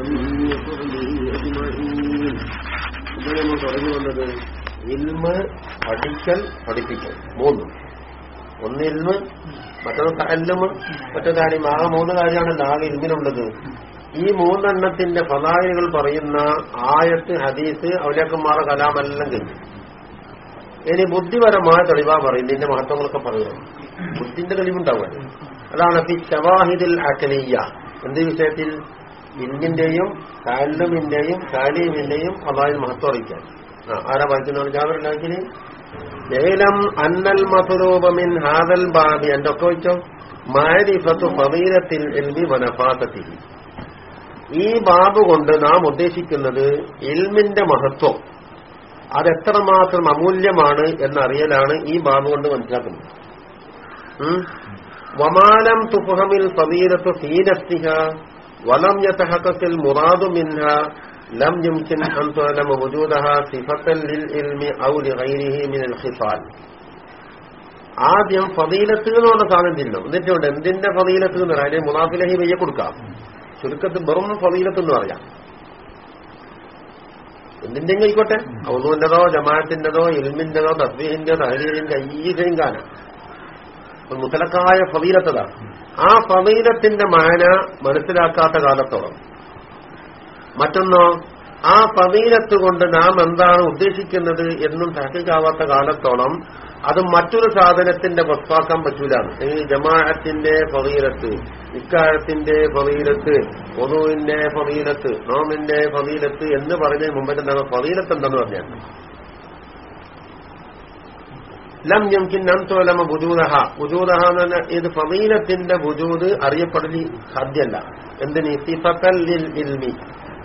ഇത് നമ്മൾ പറഞ്ഞു വന്നത് ഇൽമ് പഠിക്കൽ പഠിപ്പിക്കൽ. മൂന്ന്. ഒന്ന് ഇൽമ് മറ്റൊന്ന് തല്ലമ് മറ്റൊരു കാര്യം. ആകെ മൂന്ന് കാര്യമാണല്ലോ ആകെ ഇൽമിനുള്ളത് ഈ മൂന്നെണ്ണത്തിന്റെ ഫലായികൾ പറയുന്ന ആയത്ത് ഹദീസ് അവലേക്കന്മാരുടെ കലാമെല്ലാം കഴിഞ്ഞു. ഇനി ബുദ്ധിപരമായ തെളിവാ പറയുന്നത്. ഇതിന്റെ മഹത്വങ്ങളൊക്കെ പറയുന്നു. ബുദ്ധിന്റെ തെളിവുണ്ടാവുക അതാണ് ഷവാഹിദിൽ അഖലീയ എന്ത് വിഷയത്തിൽ? ഇന്നിന്റെയും കാലിലുമിന്റെയും കാലിയുമിന്റെയും അള്ളാഹിന് മഹത്വം അറിയിക്കാൻ. ആരാ വായിക്കുന്നവർ? ജാവറിലാക്കിന് ഏലം അന്നൽ മധുരൂപമിൻ ഹാദൽ ബാബി. എന്റെ ഒക്കെ വെച്ചോ മാരിഫത്തു ഫവീരത്തിൽ എൽവി വനഫാസത്തി ഈ ബാബ് കൊണ്ട് നാം ഉദ്ദേശിക്കുന്നത് ഇൽമിന്റെ മഹത്വം. അതെത്രമാത്രം അമൂല്യമാണ് എന്നറിയലാണ് ഈ ബാബ് കൊണ്ട് മനസ്സിലാക്കുന്നത്. വമാലം തുഫഹമിൽ ഫവീരത്തു ഫീനസ്തിഹ വലം യതഹഖഖിൽ മുറാദു മിൻഹ ലം യുംകിൻ അൻ തുഅലമ വജൂദഹ സിഫത്തൻ ലിൽ ഇൽമി ലിഗൈരിഹി മിനൽ ഖിസാൽ. ആദ്യം ഫതീലത്ത് എന്ന് പറഞ്ഞ സാധനം തിന്നും എന്നിട്ടുണ്ട് എന്തിന്റെ ഫതീലത്ത് എന്ന് പറയാം? അതിന് മുനാഫിലഹി വയ്യ കൊടുക്കാം. ചുരുക്കത്തിൽ വെറും ഫതീലത്ത് എന്ന് പറയാം. എന്തിന്റെ ആയിക്കോട്ടെ? ഔദുവിന്റെതോ ജമാഅത്തിന്റെതോ ഇൽമിന്റെതോ തസ്ബീഹിന്റെയോ തഹരീരിന്റെ അയ്യയും കാലം മുത്തലക്കായ ഫതീലത്തതാ ആ ഫതീലത്തിന്റെ മാന മനസ്സിലാക്കാത്ത കാലത്തോളം. മറ്റൊന്നോ ആ ഫതീലത്ത് കൊണ്ട് നാം എന്താണ് ഉദ്ദേശിക്കുന്നത് എന്നും തഹക്കിക്കാവാത്ത കാലത്തോളം അത് മറ്റൊരു സാധനത്തിന്റെ വസ്വാക്കാൻ പറ്റൂല ഈ ജമാഅത്തിന്റെ ഫതീലത്ത് ഇക്കാലത്തിന്റെ ഫതീലത്ത് പൊതുവിന്റെ ഫതീലത്ത് നോമിന്റെ ഫതീലത്ത് എന്ന് പറഞ്ഞ് മുമ്പേ എന്താണ് ഫതീലത്ത് എന്തെന്ന് പറഞ്ഞാൽ ലം യംകിൻ നം തോലമ ബുജൂദഹ ബുജൂദഹ എന്ന് പറഞ്ഞാൽ ഇത് ഫതീലത്തിന്റെ ബുജൂദ് അറിയപ്പെടലി സാധ്യല്ല എന്തിന്? സിഫത്തൽ ഇൽമി.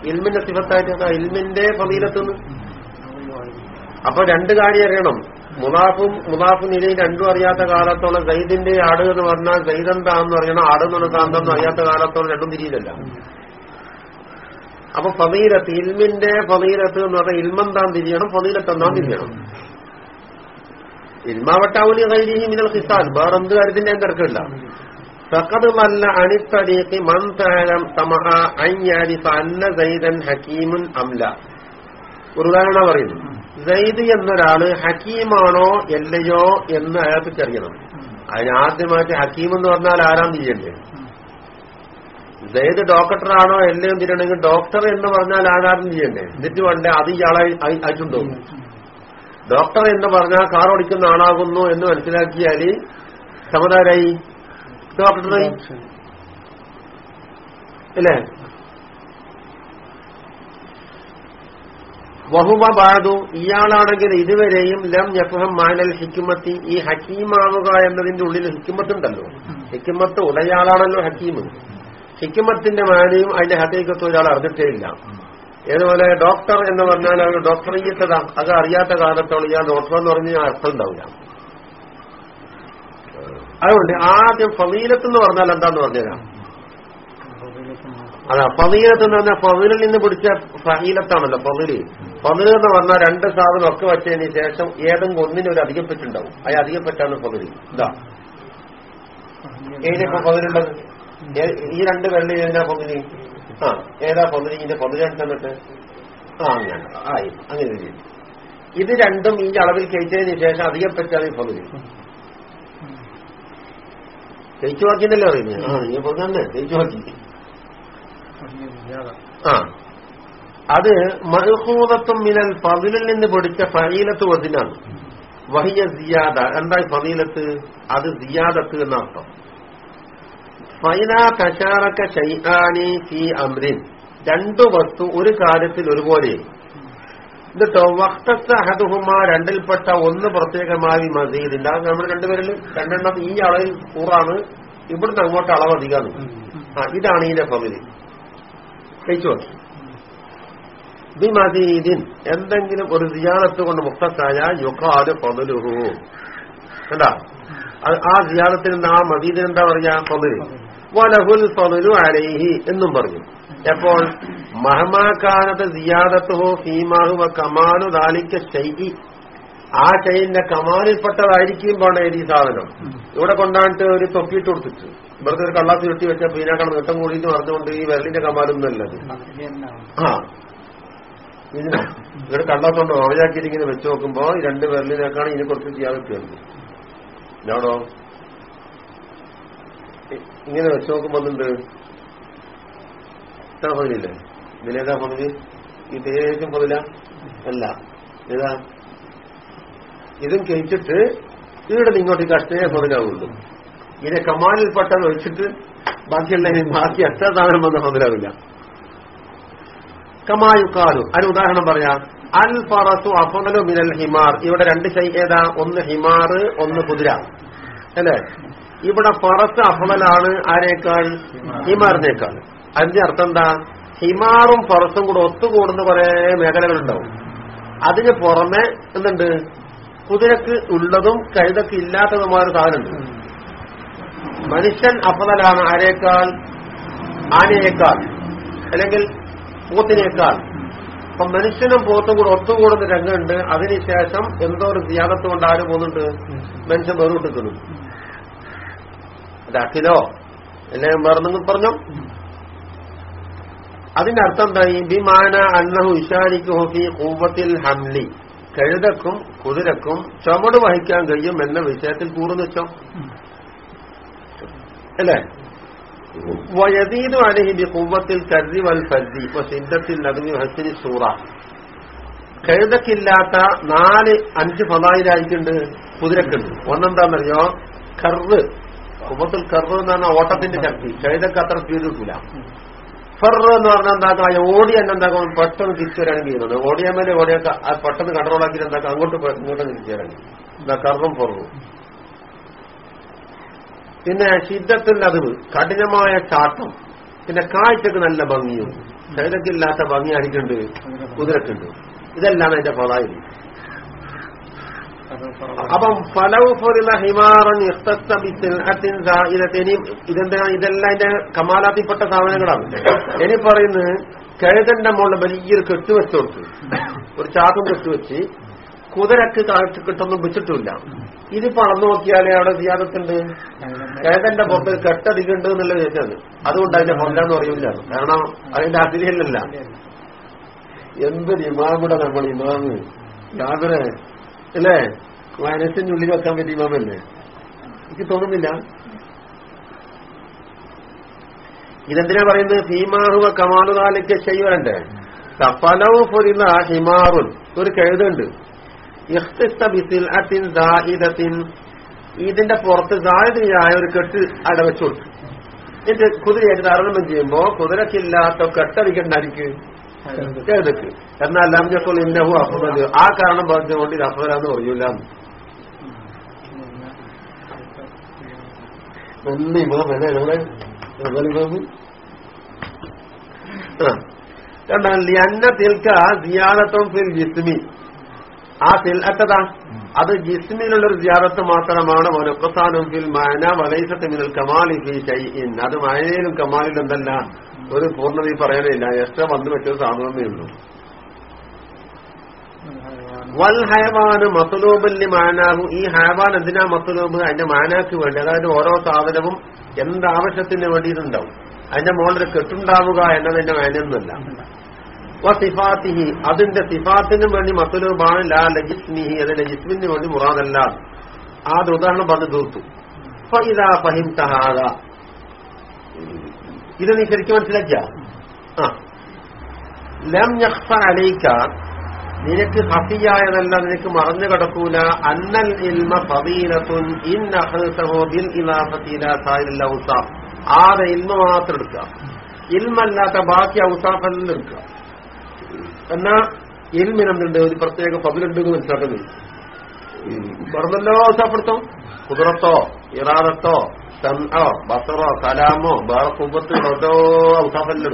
ഇൽമിന്റെ സിഫത്തായിട്ട് ഇൽമിന്റെ ഫതീലത്തുനിന്ന് അപ്പൊ രണ്ട് കാര്യം അറിയണം. മുലാഫും മുലാഫും നിലയിൽ രണ്ടും അറിയാത്ത കാലത്തോളം സൈദിന്റെ ആട് എന്ന് പറഞ്ഞാൽ സൈദന്താന്ന് അറിയണം. ആട് എന്ന് കാന്തെന്ന് അറിയാത്ത കാലത്തോളം രണ്ടും തിരിയില്ലല്ല. അപ്പൊ ഫതീലത്ത് ഇൽമിന്റെ ഫതീലത്ത് എന്ന് പറഞ്ഞാൽ ഇൽമെന്താൻ തിരിയണം ഫതീലത്ത് എന്താൻ തിരിയണം. ഇൽമാവട്ടാവുലി കൈരിഹി മിനൽ ഖിസാൽ. വേറെ എന്ത് കാര്യത്തിന്റെ തിരക്കില്ല. ഉദാഹരണം പറയുന്നു. സൈദ് എന്നൊരാൾ ഹക്കീമാണോ എല്ലയോ എന്ന് അയാൾക്ക് ചെറിയണം അതിന് ആദ്യമായിട്ട് ഹക്കീം എന്ന് പറഞ്ഞാൽ ആരാം തിരിയണ്ടേ? സൈദ് ഡോക്ടറാണോ എല്ലയും തിരിയണമെങ്കിൽ ഡോക്ടർ എന്ന് പറഞ്ഞാൽ ആരാരും തിരിയണ്ടേ? എന്നിട്ട് വേണ്ടേ അത് ഇയാളെ അയ- അയച്ചുണ്ടോ ഡോക്ടർ എന്ന് പറഞ്ഞാൽ കാർ ഓടിക്കുന്ന ആളാകുന്നു എന്ന് മനസ്സിലാക്കിയാൽ സമതാരായി ഡോക്ടറായി അല്ലേ? വഹുവ ബാദു ഇയാളാണെങ്കിൽ ഇതുവരെയും ലം യഫഹം മാനൽ ഹിക്കുമത്തി ഈ ഹക്കീമാവുക എന്നതിന്റെ ഉള്ളിൽ ഹിക്കുമത്തുണ്ടല്ലോ ഹിക്കുമത്ത് ഉടയാളാണല്ലോ ഹക്കീം ഹിക്കുമത്തിന്റെ മാനയും അതിന്റെ ഹത്തേക്കത്ത് ഒരാൾ അറിഞ്ഞിട്ടേ ഇല്ല. ഏതുപോലെ ഡോക്ടർ എന്ന് പറഞ്ഞാൽ അവർ ഡോക്ടറീയത്തതാ അത് അറിയാത്ത കാലത്തോളം ഞാൻ ഡോക്ടർ എന്ന് പറഞ്ഞാൽ അർത്ഥം ഉണ്ടാവില്ല. അതുകൊണ്ട് ആദ്യം ഫവീലത്ത് എന്ന് പറഞ്ഞാൽ എന്താന്ന് പറഞ്ഞുതരാം. അതാ ഫവീലത്ത് എന്ന് പറഞ്ഞാൽ ഫവീലിൽ നിന്ന് പിടിച്ച ഫഹീലത്താണല്ലോ ഫവീൽ. ഫവീൽ എന്ന് പറഞ്ഞാൽ രണ്ട് സാധനം ഒക്കെ വെച്ചതിന് ശേഷം ഏതെങ്കിലും ഒന്നിനെ ഒരു അധികപ്പെട്ടുണ്ടാവും. അത് അധികപ്പെട്ടാണ് ഫതിൽ ഇതാ. ഏതിപ്പോ ഫവീലുള്ളത്? ഈ രണ്ട് വെള്ളി ഏതിനാ ഫതിൽ ആ ഏതാ ഫതിൽ ഇതിന്റെ ഫതിലാണ് തന്നിട്ട്? ആ അങ്ങനെ ആയി. അങ്ങനെ ഒരു രീതി ഇത് രണ്ടും ഈ അളവിൽ കഴിച്ചതിന് ശേഷം അധികം ഈ ഫതിൽ കഴിച്ചു വാക്കിന്നല്ലേ പറയുന്നത്? ആ നീ പൊന്നെ കഴിച്ചു വാക്കി ആ. അത് മനുഹൂതത്വം മിനൽ പതിലിൽ നിന്ന് പൊടിച്ച ഫലീലത്ത് വതിനാണ് വഹിയ സിയാദ. എന്താ ഫലീലത്ത് അത് സിയാദത്ത് എന്നർത്ഥം ഷൈആനി ഫി രണ്ടു വസ്തു ഒരു കാര്യത്തിൽ ഒരുപോലെ. എന്നിട്ടോ വക്തത്ത അഹദുഹുമ രണ്ടിൽപ്പെട്ട ഒന്ന് പ്രത്യേകമായി മസീദില്ല നമ്മൾ രണ്ടുപേരിൽ രണ്ടെണ്ണം ഈ അളവിൽ കൂറാണ്. ഇവിടുന്ന് അങ്ങോട്ട് അളവ് അധികമാണ്. ആ ഇതാണ് ഇതിന്റെ പകുതി. എന്തെങ്കിലും ഒരു സിയാറത്ത് കൊണ്ട് മുക്തത്തായ യുക്കാൽ പതിലുഹു കണ്ടാ? ആ സിയാറത്തിൽ നിന്ന് ആ മദീദിന് എന്താ പറയാ? പതിൽ വലഹുൽ ഫലു അലൈഹി എന്നും പറഞ്ഞു. എപ്പോൾ മഹമാക്കാനത്ത് സിയാദത്തുഹോ ഫീമാഹു വ കമാലു ദാലിക്ക ശൈഹി ആ ചെയിന്റെ കമാലിൽപ്പെട്ടതായിരിക്കും പോണേത് ഈ സാധനം. ഇവിടെ കൊണ്ടാണ്ട് ഒരു തൊക്കിയിട്ട് കൊടുത്തിട്ട്. ഇവിടുത്തെ ഒരു കള്ളാത്തി വെട്ടി വെച്ച പീനാക്കണം നീട്ടം കൂടിയിട്ട് പറഞ്ഞുകൊണ്ട് ഈ വിരലിന്റെ കമാലൊന്നും അല്ലത് ആ. ഇവിടെ കള്ളാത്തോണ്ട് ഓവയാക്കിയിട്ട് ഇങ്ങനെ വെച്ച് നോക്കുമ്പോ രണ്ട് വിരലിനേക്കാണ് ഇതിനെ കുറച്ച് ചെയ്യാതെ തീർന്നു ഞാടോ ഇങ്ങനെ വെച്ച് നോക്കുമ്പോൾ എന്തുണ്ട് ഇത്ര ഇതിലേതാ പറഞ്ഞ് തേച്ചും പതില അല്ല. ഏതാ ഇതും കഴിച്ചിട്ട് ഇവിടെ ഇങ്ങോട്ട് കഷ്ടേ പതിലാവുള്ളൂ ഇതിനെ കമാലിൽപ്പെട്ടത് ഒഴിച്ചിട്ട് ബാക്കിയുള്ള ബാക്കി എത്ര സാധനം വന്ന പതിലാവില്ല കമായുക്കാലു അതിന് ഉദാഹരണം പറയാം അൽ ഫറസു അഫനലു മിനൽ ഹിമാർ. ഇവിടെ രണ്ട് ശൈ ഏതാ? ഒന്ന് ഹിമാർ ഒന്ന് കുതിര. അല്ലേ? ഇവിടെ ഫറസ് അഹ്മലാണ് ആരേക്കാൾ? ഹിമാറിനേക്കാൾ. അതിന്റെ അർത്ഥം എന്താ? ഹിമാറും ഫറസും കൂടെ ഒത്തുകൂടുന്ന കുറെ മേഖലകളുണ്ടാവും. അതിന് പുറമെ എന്തുണ്ട്? കുതിരക്ക് ഉള്ളതും കഴുതക്ക് ഇല്ലാത്തതുമായ ഒരു സാധനമുണ്ട്. മനുഷ്യൻ അഫതലാണ് ആരേക്കാൾ? ആനയേക്കാൾ. അല്ലെങ്കിൽ പോത്തിനേക്കാൾ. അപ്പൊ മനുഷ്യനും പോത്തും കൂടെ ഒത്തുകൂടുന്ന രംഗമുണ്ട്. അതിനുശേഷം എന്തോ ഒരു ത്യാഗത്ത് ആരും പോകുന്നുണ്ട്? മനുഷ്യൻ വെറുതെ അത് അഖിലോ എന്നെ മറന്നു പറഞ്ഞു? അതിന്റെ അർത്ഥം എന്താ? ഈ ബിമാന അന്നഹു ഇഷാരിക്കു ഹോക്കി കൂവത്തിൽ ഹംലി. കഴുതക്കും കുതിരക്കും ചുമട് വഹിക്കാൻ കഴിയും എന്ന വിഷയത്തിൽ കൂറുന്നു വെച്ചോ? അല്ലേ? വയതീതു അലഹി ബി കൂവത്തിൽ കരുതി വൽ ഫർദി ഇപ്പൊ സിദ്ധത്തിൽ നദുമി ഹസിനി സൂറ. കഴുതക്കില്ലാത്ത നാല് അഞ്ച് ഫലായിലായിട്ടുണ്ട് കുതിരക്കുണ്ട്. ഒന്നെന്താണെന്നറിയോ കർവ് കുമ്പത്തിൽ കർവ് എന്ന് പറഞ്ഞാൽ ഓട്ടത്തിന്റെ ശക്തി. ചെയ്തൊക്കെ അത്ര സ്പീഡ് കിട്ടില്ല എന്ന് പറഞ്ഞാൽ എന്താക്കാം? ഓടി തന്നെ എന്താക്കാം? പെട്ടെന്ന് തിരിച്ചു വരാൻ ചെയ്യുന്നത് ഓടിയാമേലെ ഓടിയൊക്കെ ആ പെട്ടെന്ന് കൺട്രോൾ ആക്കിയിട്ട് എന്താക്കാം? അങ്ങോട്ട് ഇങ്ങോട്ട് തിരിച്ചു വരാൻ എന്താ കർവും ഫെറും പിന്നെ ശിദ്ധത്തിന്റെ അതിവ് കഠിനമായ ചാട്ടം. പിന്നെ കാഴ്ചക്ക് നല്ല ഭംഗിയും. കഴുതക്കില്ലാത്ത ഭംഗി അടിക്കുന്നുണ്ട് കുതിരക്കുണ്ട്. ഇതെല്ലാം അതിന്റെ ഫലായി അപ്പം ഇതെന്താ? ഇതെല്ലാം അതിന്റെ കമാലാത്തിൽപ്പെട്ട സാധനങ്ങളാണ്. ഇനി പറയുന്നത് കഴുതന്റെ മുകളിൽ വലിയൊരു കെട്ടുവെച്ച് കൊടുത്തു. ഒരു ചാക്കും കെട്ടുവെച്ച് കുതിരക്ക് കാഴ്ച കിട്ടൊന്നും വെച്ചിട്ടില്ല. ഇത് അളന്നു നോക്കിയാലേ അവിടെ സിയാദത്തുണ്ട് കഴുതന്റെ പുറത്ത് കെട്ടധികമുണ്ട് എന്നുള്ള ചോദിച്ചത് അതുകൊണ്ട് അതിന്റെ എന്ന് പറയൂല കാരണം അതിന്റെ അതിരിയല്ലല്ല എന്തൊരു ഇമാമിടെ നമ്മൾ ഇമാമ് യാതൊരു അല്ലേ? മനസ്സിനുള്ളിൽ വെക്കാൻ പറ്റിയ ഇമാമല്ലേ എനിക്ക് തോന്നുന്നില്ല. ഇതെന്തിനാ പറയുന്നത്? ഭീമാഹുവ കമാലുകാലിക്ക് ചെയ്യുവരണ്ടേ സഫലവും പൊരുന്ന ഹിമാറുൻ. ഒരു കഴുതുണ്ട്. ഇതിന്റെ പുറത്ത് സാധ്യതയായ ഒരു കെട്ട് അടവച്ചു കൊടുത്തു എന്നിട്ട് കുതിരയായിട്ട് തരണം ചെയ്യുമ്പോ കുതിരക്കില്ലാത്ത കെട്ടടിക്കണ്ടായിരിക്കും കഴുതക്ക് എന്നാൽ ലംജപ്പോൾ ഇന്നഹു അഫുദൽ ആ കാരണം പറഞ്ഞുകൊണ്ട് ഇത് അഫുദലാന്ന് പറയൂല ഒന്ന് അല്ലേ ജിസ്മി. ആ തിൽഅത്തതാ അത് ജിസ്മിനുള്ളൊരു സിയാദത്ത് മാത്രമാണ്. ഒരൊക്കെ മാന വലൈസത്ത് മിനൽ കമാലി ഫി അത് മായയിലും കമാലിലും എന്തല്ല ഒരു പൂർണത പറയാനില്ല എക്സ്ട്രാ വന്നു വെച്ചത് സാധനമേ ഉള്ളൂ. വൽ ഹയവാന് മത്തുലൂബല്ലി മാനാഹു. ഈ ഹയവാൻ എന്തിനാ മത്തുലൂബ് അതിന്റെ മാനാക്ക് വേണ്ടി. അതായത് ഓരോ സാധനവും എന്താവശ്യത്തിന് വേണ്ടിയിട്ടുണ്ടാവും. അതിന്റെ മുകളിൽ കെട്ടുണ്ടാവുക എന്നതിന്റെ മാനൊന്നുമല്ല. സിഫാത്തിഹി. അതിന്റെ സിഫാത്തിനും വേണ്ടി മത്തുലൂബാണ് ലാ ലജിസ്മിഹി. അതിന്റെ ജിസ്മിന് വേണ്ടി മുറാദല്ല. ആ ഉദാഹരണം പറഞ്ഞു തീർത്തു. ഇത് നീ ശരിക്കും മനസ്സിലാക്കിയ? ലം നിനക്ക് ഹഫിയായതല്ല നിനക്ക് മറന്നു കിടക്കൂല. അന്നൽ ഇൽമ ഫീലത്തുൻ ഇൻ അഖ്ലസഹു ബിൽ ഇലാഫത്തി ഇലാ സായിൽ ഔസാഫ്. ആരെ ഇൽമ മാത്രം എടുക്കുക. ഇൽമല്ലാത്ത ബാക്കി ഔസാഫെല്ലാം എടുക്കുക. എന്നാ ഇൽമിനെന്തുണ്ട് ഒരു പ്രത്യേക ഫതിലുണ്ട് എന്ന് മനസ്സിലാക്കുന്നു പറഞ്ഞല്ലോ ഔസാപ്പെടുത്തോ കുതിരത്തോ ഇറാദത്തോ സംഅോ ബസറോ കലാമോ കുമ്പത്ത് ഓരോ ഔസാഫെല്ലാം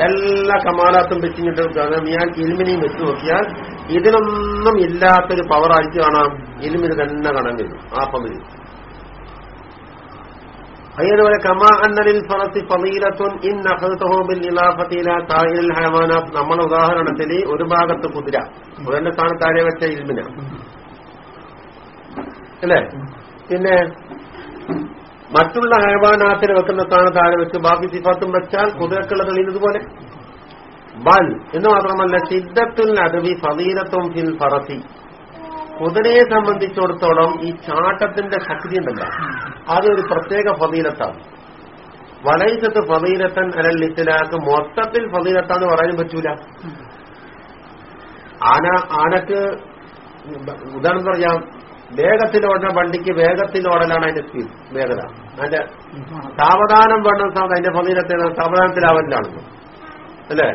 എല്ലാ കമാലാത്തും വെച്ചിട്ട് ഞാൻ ഇൽമിനെയും വെച്ച് നോക്കിയാൽ ഇതിനൊന്നും ഇല്ലാത്തൊരു പവർ ആയിട്ട് കാണാം. ഇൽമിന് തന്നെ കാണാൻ കഴിയും ആ പതിൽ അതേപോലെ കമാ അന്നലിൽ ഫറത്തി ഫലീലത്തുൻ ഇൻ അഖദതഹു ബിൽ ഇലാഫത്തി ഇലാ സായിൽ ഹയവാനാത്ത് നമ്മുടെ ഉദാഹരണത്തിൽ ഒരു ഭാഗത്ത് കുതിര. കുതിരന്റെ സ്ഥാനത്ത് വെച്ച ഇൽമിന. അല്ലേ? പിന്നെ മറ്റുള്ള ഹൈവാനാത്തിന് വെക്കുന്ന സ്ഥാനത്ത് ആരെ വെച്ച് ബാക്കി സിഫാത്തും വെച്ചാൽ കുതിരക്കുള്ള തെളിയുന്നത് പോലെ ബൽ. എന്ന് മാത്രമല്ല സിദ്ധത്തുൽ അടവി ഫതീലത്തും ഫിൽ ഫറസി. കുതിരയെ സംബന്ധിച്ചിടത്തോളം ഈ ചാട്ടത്തിന്റെ ശക്തി ഉണ്ടല്ല. അതൊരു പ്രത്യേക ഫതീലത്താണ് വലൈസത്ത് ഫതീലത്തൻ അലൽ ഇസ്ലാക്ക് മൊത്തത്തിൽ ഫതീലത്താന്ന് പറയാനും പറ്റൂല. ആന ആനക്ക് ഉദാഹരണം പറയാം. വേഗത്തിൽ ഓടുന്ന വണ്ടിക്ക് വേഗത്തിൽ ഓടലാണ് അതിന്റെ സ്പീഡ് വേഗത. അതിന്റെ സാവധാനം വേണ്ട സമയത്ത് അതിന്റെ ഫതീലത്തെ സാവധാനത്തിലാവലിലാണല്ലോ. അല്ലേ?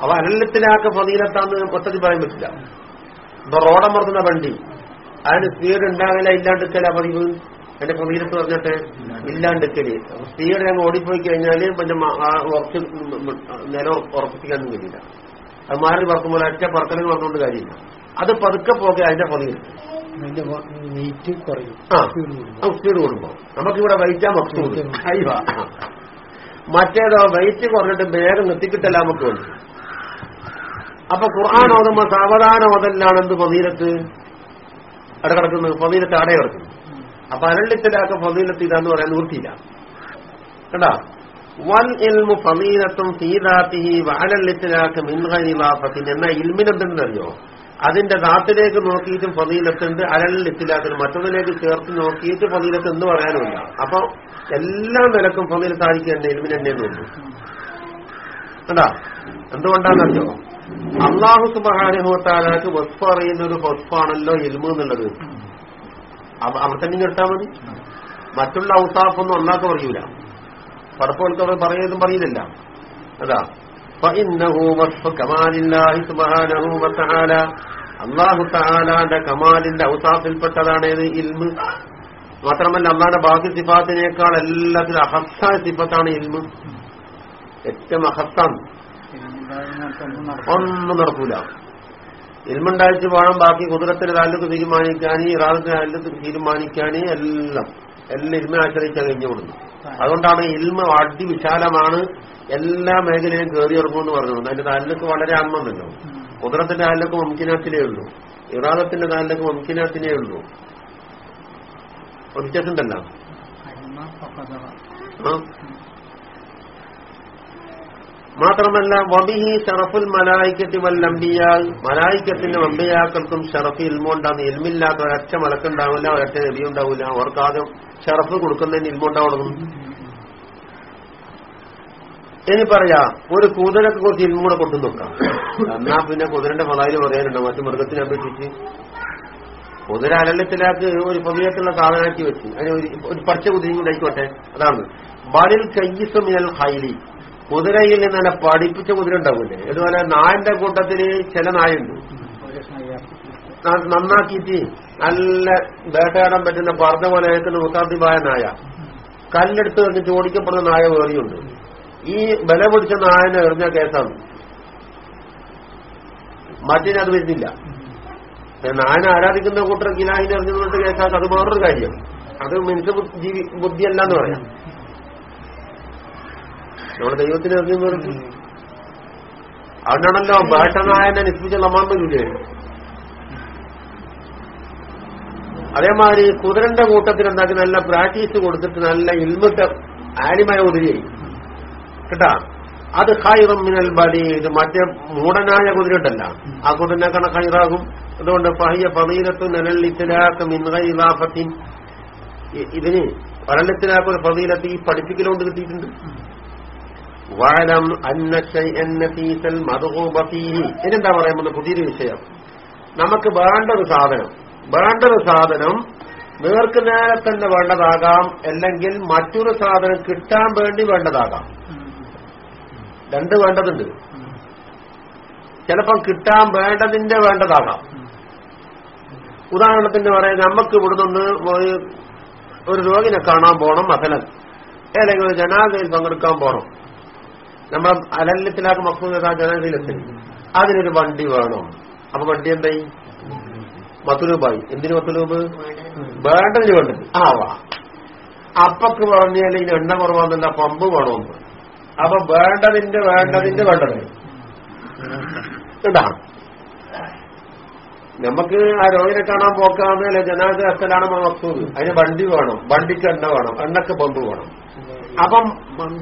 അവ അനലത്തിലാക്ക ഫതീലത്താന്ന് മൊത്തത്തിൽ പറയാൻ പറ്റില്ല. ഇപ്പൊ റോഡമർത്തുന്ന വണ്ടി. അതിന് സ്പീഡ് ഉണ്ടാകില്ല ഇല്ലാണ്ടിക്കല പതിവ്. അതിന്റെ ഫതീലത്ത് പറഞ്ഞിട്ട് ഇല്ലാണ്ടിക്കൽ സ്പീഡ് അങ്ങ് ഓടിപ്പോയി കഴിഞ്ഞാൽ പിന്നെ ഉറച്ച് നിലം ഉറപ്പിക്കാനൊന്നും കഴിയില്ല. അത് മാറി പറക്കുമ്പോൾ ഒറ്റ പറക്കലും പറഞ്ഞുകൊണ്ട് കാര്യമില്ല. അത് പതുക്കെ പോകെ അതിന്റെ അതിന്റെ വെയിറ്റ് കുറയും. സ്പീഡ് കൂടുമ്പോ നമുക്കിവിടെ വൈറ്റാ മക്സൂദ് അയ്യോ. മറ്റേതോ വെയിറ്റ് കുറഞ്ഞിട്ട് വേഗം നിർത്തിക്കിട്ടല്ല നമുക്ക്. വേണ്ടി അപ്പൊ ഖുർആൻ ഓതുമ്പോ സാവധാന ഓതലിലാണ് എന്ത് ഫതീലത്ത് അവിടെ കിടക്കുന്നത് ഫതീലത്ത് അട കിടക്കുന്നു. അപ്പൊ അരളിത്തിലാക്ക ഫതീലത്ത് ഇതാന്ന് പറയാൻ നിവൃത്തിയില്ല. കണ്ടാ? വൻ ഇൽമു ഫതീലത്തും മിൻ വഅലല്ലിത്തിലാക്ക മിൻഹൈലാഫത്തിൻ എന്ന ഇൽമിനെന്തെന്നറിയോ അതിന്റെ ദാത്തിലേക്ക് നോക്കിയിട്ടും ഫതീലത്തുണ്ട് അലല്ലിത്തിലാക്കിന് മറ്റൊന്നിലേക്ക് ചേർത്ത് നോക്കിയിട്ട് ഫതീലത്ത് എന്ന് പറയാനുമില്ല. അപ്പൊ എല്ലാ നിലക്കും ഫതീലത്തായിരിക്കും എന്നെ ഇൽമിന് തന്നെയെന്നുണ്ട് കണ്ടാ? എന്തുകൊണ്ടാണെന്നറിയോ? അള്ളാഹു സുബാനുഭവത്താലാക്ക് വസ്ഫ അറിയുന്ന ഒരു വസ്ഫാണല്ലോ ഇൽമു എന്നുള്ളത്. അവ- അവിടെ തന്നെ നിർത്താൻ മതി. മറ്റുള്ള ഔസാഫൊന്നും ഒന്നാക്ക് പറയൂല. അവർ പറയുന്നതും പറയില്ല അതാ. فإنه وصف كمال الله سبحانه وتعالى അള്ളാഹു താലാന്റെ കമാലിന്റെ ഔസാഫിൽപ്പെട്ടതാണ് ഇത് ഇൽമ് മാത്രമല്ല അള്ളാന്റെ ബാക്കി സിഫാത്തിനേക്കാൾ എല്ലാത്തിലും അഹസ്സായ സിഫത്താണ് ഇൽമ് ഏറ്റവും അഹസ്സാണ് ഒന്നും നടക്കൂല ഇൽമുണ്ടായിട്ട് വേണം ബാക്കി കുതിരത്തിന് താലൂക്ക് തീരുമാനിക്കാൻ ഇറാദത്തിന് താലൂക്ക് തീരുമാനിക്കാൻ എല്ലാം എല്ലാം ഇൽമ ആശ്രയിച്ചാൽ കഴിഞ്ഞു കൊടുത്തു. അതുകൊണ്ടാണ് ഇൽമ അതിവിശാലമാണ് എല്ലാ മേഖലയിലും കയറി ഇറങ്ങുമെന്ന് പറഞ്ഞു അതിന്റെ താലൂക്ക് വളരെ അന്നല്ലോ കുതിരത്തിന്റെ താലൂക്ക് മംകിനാത്തിനേ ഉള്ളൂ. ഇറാദത്തിന്റെ താലൂക്ക് മംകിനാത്തിനേ ഉള്ളൂ. ആ. മാത്രമല്ല വബിഹി ഷറഫുൽ മലായിക്കത്തി വല്ലംബിയാൽ മലായിക്കത്തിന്റെ വമ്പയാക്കൾക്കും ഷറഫ് ഇൽമുണ്ടാകുന്നു ഇൽമില്ലാത്ത ഒരൊറ്റ മലക്കുണ്ടാവില്ല ഒരൊറ്റ നബി ഉണ്ടാവില്ല അവർക്ക് ആദ്യം ഷറഫ് കൊടുക്കുന്നതിന് ഇൽമുണ്ടാവണം ഇനി പറയാ ഒരു കുതിരക്ക് കുറച്ച് ഇൽമും കൂടെ കൊണ്ടു നോക്കാം എന്നാ പിന്നെ കുതിരന്റെ മതായി പറയാനുണ്ടോ? മറ്റു മൃഗത്തിനെ അപേക്ഷിച്ച്. കുതിര അലല്ലത്തിലാക്ക് ഒരു പൊതുവേക്കുള്ള സാധനമാക്കി വെച്ച്. അതിന് ഒരു പച്ച കുതിരയും കൂടെ ആയിക്കോട്ടെ. അതാണ്. ബലിൽ കയ്യസമിനൽ ഹൈലി കുതിരയിൽ നിന്ന് തന്നെ പഠിപ്പിച്ച കുതിര ഉണ്ടാവില്ലേ ഇതുപോലെ നായന്റെ കൂട്ടത്തിൽ ചില നായുണ്ട് നന്നാക്കിയിട്ട് നല്ല വേട്ടയാടാൻ പറ്റുന്ന പറഞ്ഞ പോലെ കേൾക്കുന്ന മുസാദിബായ നായ. കല്ലെടുത്ത് വെച്ചിട്ട് ഓടിക്കപ്പെടുന്ന നായ വേറിയുണ്ട്. ഈ ബല പിടിച്ച നായനെ എറിഞ്ഞ കേസാണ്. മറ്റേ അത് വരുന്നില്ല. നായനെ ആരാധിക്കുന്ന കൂട്ടർ ഗിലാഹിനെ എറിഞ്ഞിട്ട് കേസാക്ക് അത് വേറൊരു കാര്യം. അത് മനുഷ്യ ജീവി ബുദ്ധിയല്ല എന്ന് പറയാം. നമ്മുടെ ദൈവത്തിന് എറിഞ്ഞു അതിനാണല്ലോ ഭാഷനായനെ നിസ്പിച്ച നമ്പാൻ പറ്റൂലേ അതേമാതിരി കുതിരന്റെ കൂട്ടത്തിൽ എന്താക്കി നല്ല പ്രാക്ടീസ് കൊടുത്തിട്ട് നല്ല ഇൽമിട്ട ആലിമായ കുതിരയായി കേട്ടാ? അത് ഖൈറം മിനൽ ബലി. ഇത് മറ്റേ മൂടനായ കുതിരട്ടല്ല ആ കുതിരനെ കണ ഹൈറാകും അതുകൊണ്ട് പഹിയ പതീലത്ത് നിലലിത്തിലാക്ക് മിൻഹൈലാഫത്തിൻ ഇതിന് ഒരല്ലത്തിലാക്ക് ഒരു പതീലത്ത് ഈ പഠിപ്പിക്കലുകൊണ്ട് കിട്ടിയിട്ടുണ്ട്. വാലം അന്ന ശൈഅൻ നഫീസൽ മദ്ഹൂബ ഫീഹി. ഇതെന്താ പറയുന്നത്? പുതിയൊരു വിഷയം. നമുക്ക് വേണ്ട ഒരു സാധനം. വേണ്ട ഒരു സാധനം നേർക്ക് നേരെ തന്നെ വേണ്ടതാകാം അല്ലെങ്കിൽ മറ്റൊരു സാധനം കിട്ടാൻ വേണ്ടി വേണ്ടതാകാം. രണ്ട് വേണ്ടതുണ്ട്. ചിലപ്പം കിട്ടാൻ വേണ്ടതിന്റെ വേണ്ടതാകാം. ഉദാഹരണത്തിന് പറയാം നമുക്ക് ഇവിടുന്ന് ഒരു രോഗിനെ കാണാൻ പോകണം മസലൻ അല്ലെങ്കിൽ ഒരു ജനാസയിൽ പങ്കെടുക്കാൻ പോകണം നമ്മൾ അലല്യത്തിലാക്ക് മക്സൂദ് ജനാസയിലെത്തി. അതിനൊരു വണ്ടി വേണം. അപ്പൊ വണ്ടി എന്തായി? മത്തുലൂബായി. എന്തിനു മത്തുലൂബ്? വേണ്ടതിന്. വേണ്ടത് ആ വാ. അപ്പക്ക് പറഞ്ഞാൽ ഇതിന് എണ്ണ കുറവാന്നല്ല പമ്പ് വേണമെന്ന് അപ്പൊ വേണ്ടതിന്റെ വേണ്ടതിന്റെ വേണ്ടത് കേട്ടാ? നമുക്ക് ആ രോഗിനെ കാണാൻ പോക്കാന്നല്ല ജനാദ അസലാണ് മക്സൂദ് അതിന് വണ്ടി വേണം. വണ്ടിക്ക് എണ്ണ വേണം. എണ്ണക്ക് പമ്പ് വേണം. അപ്പം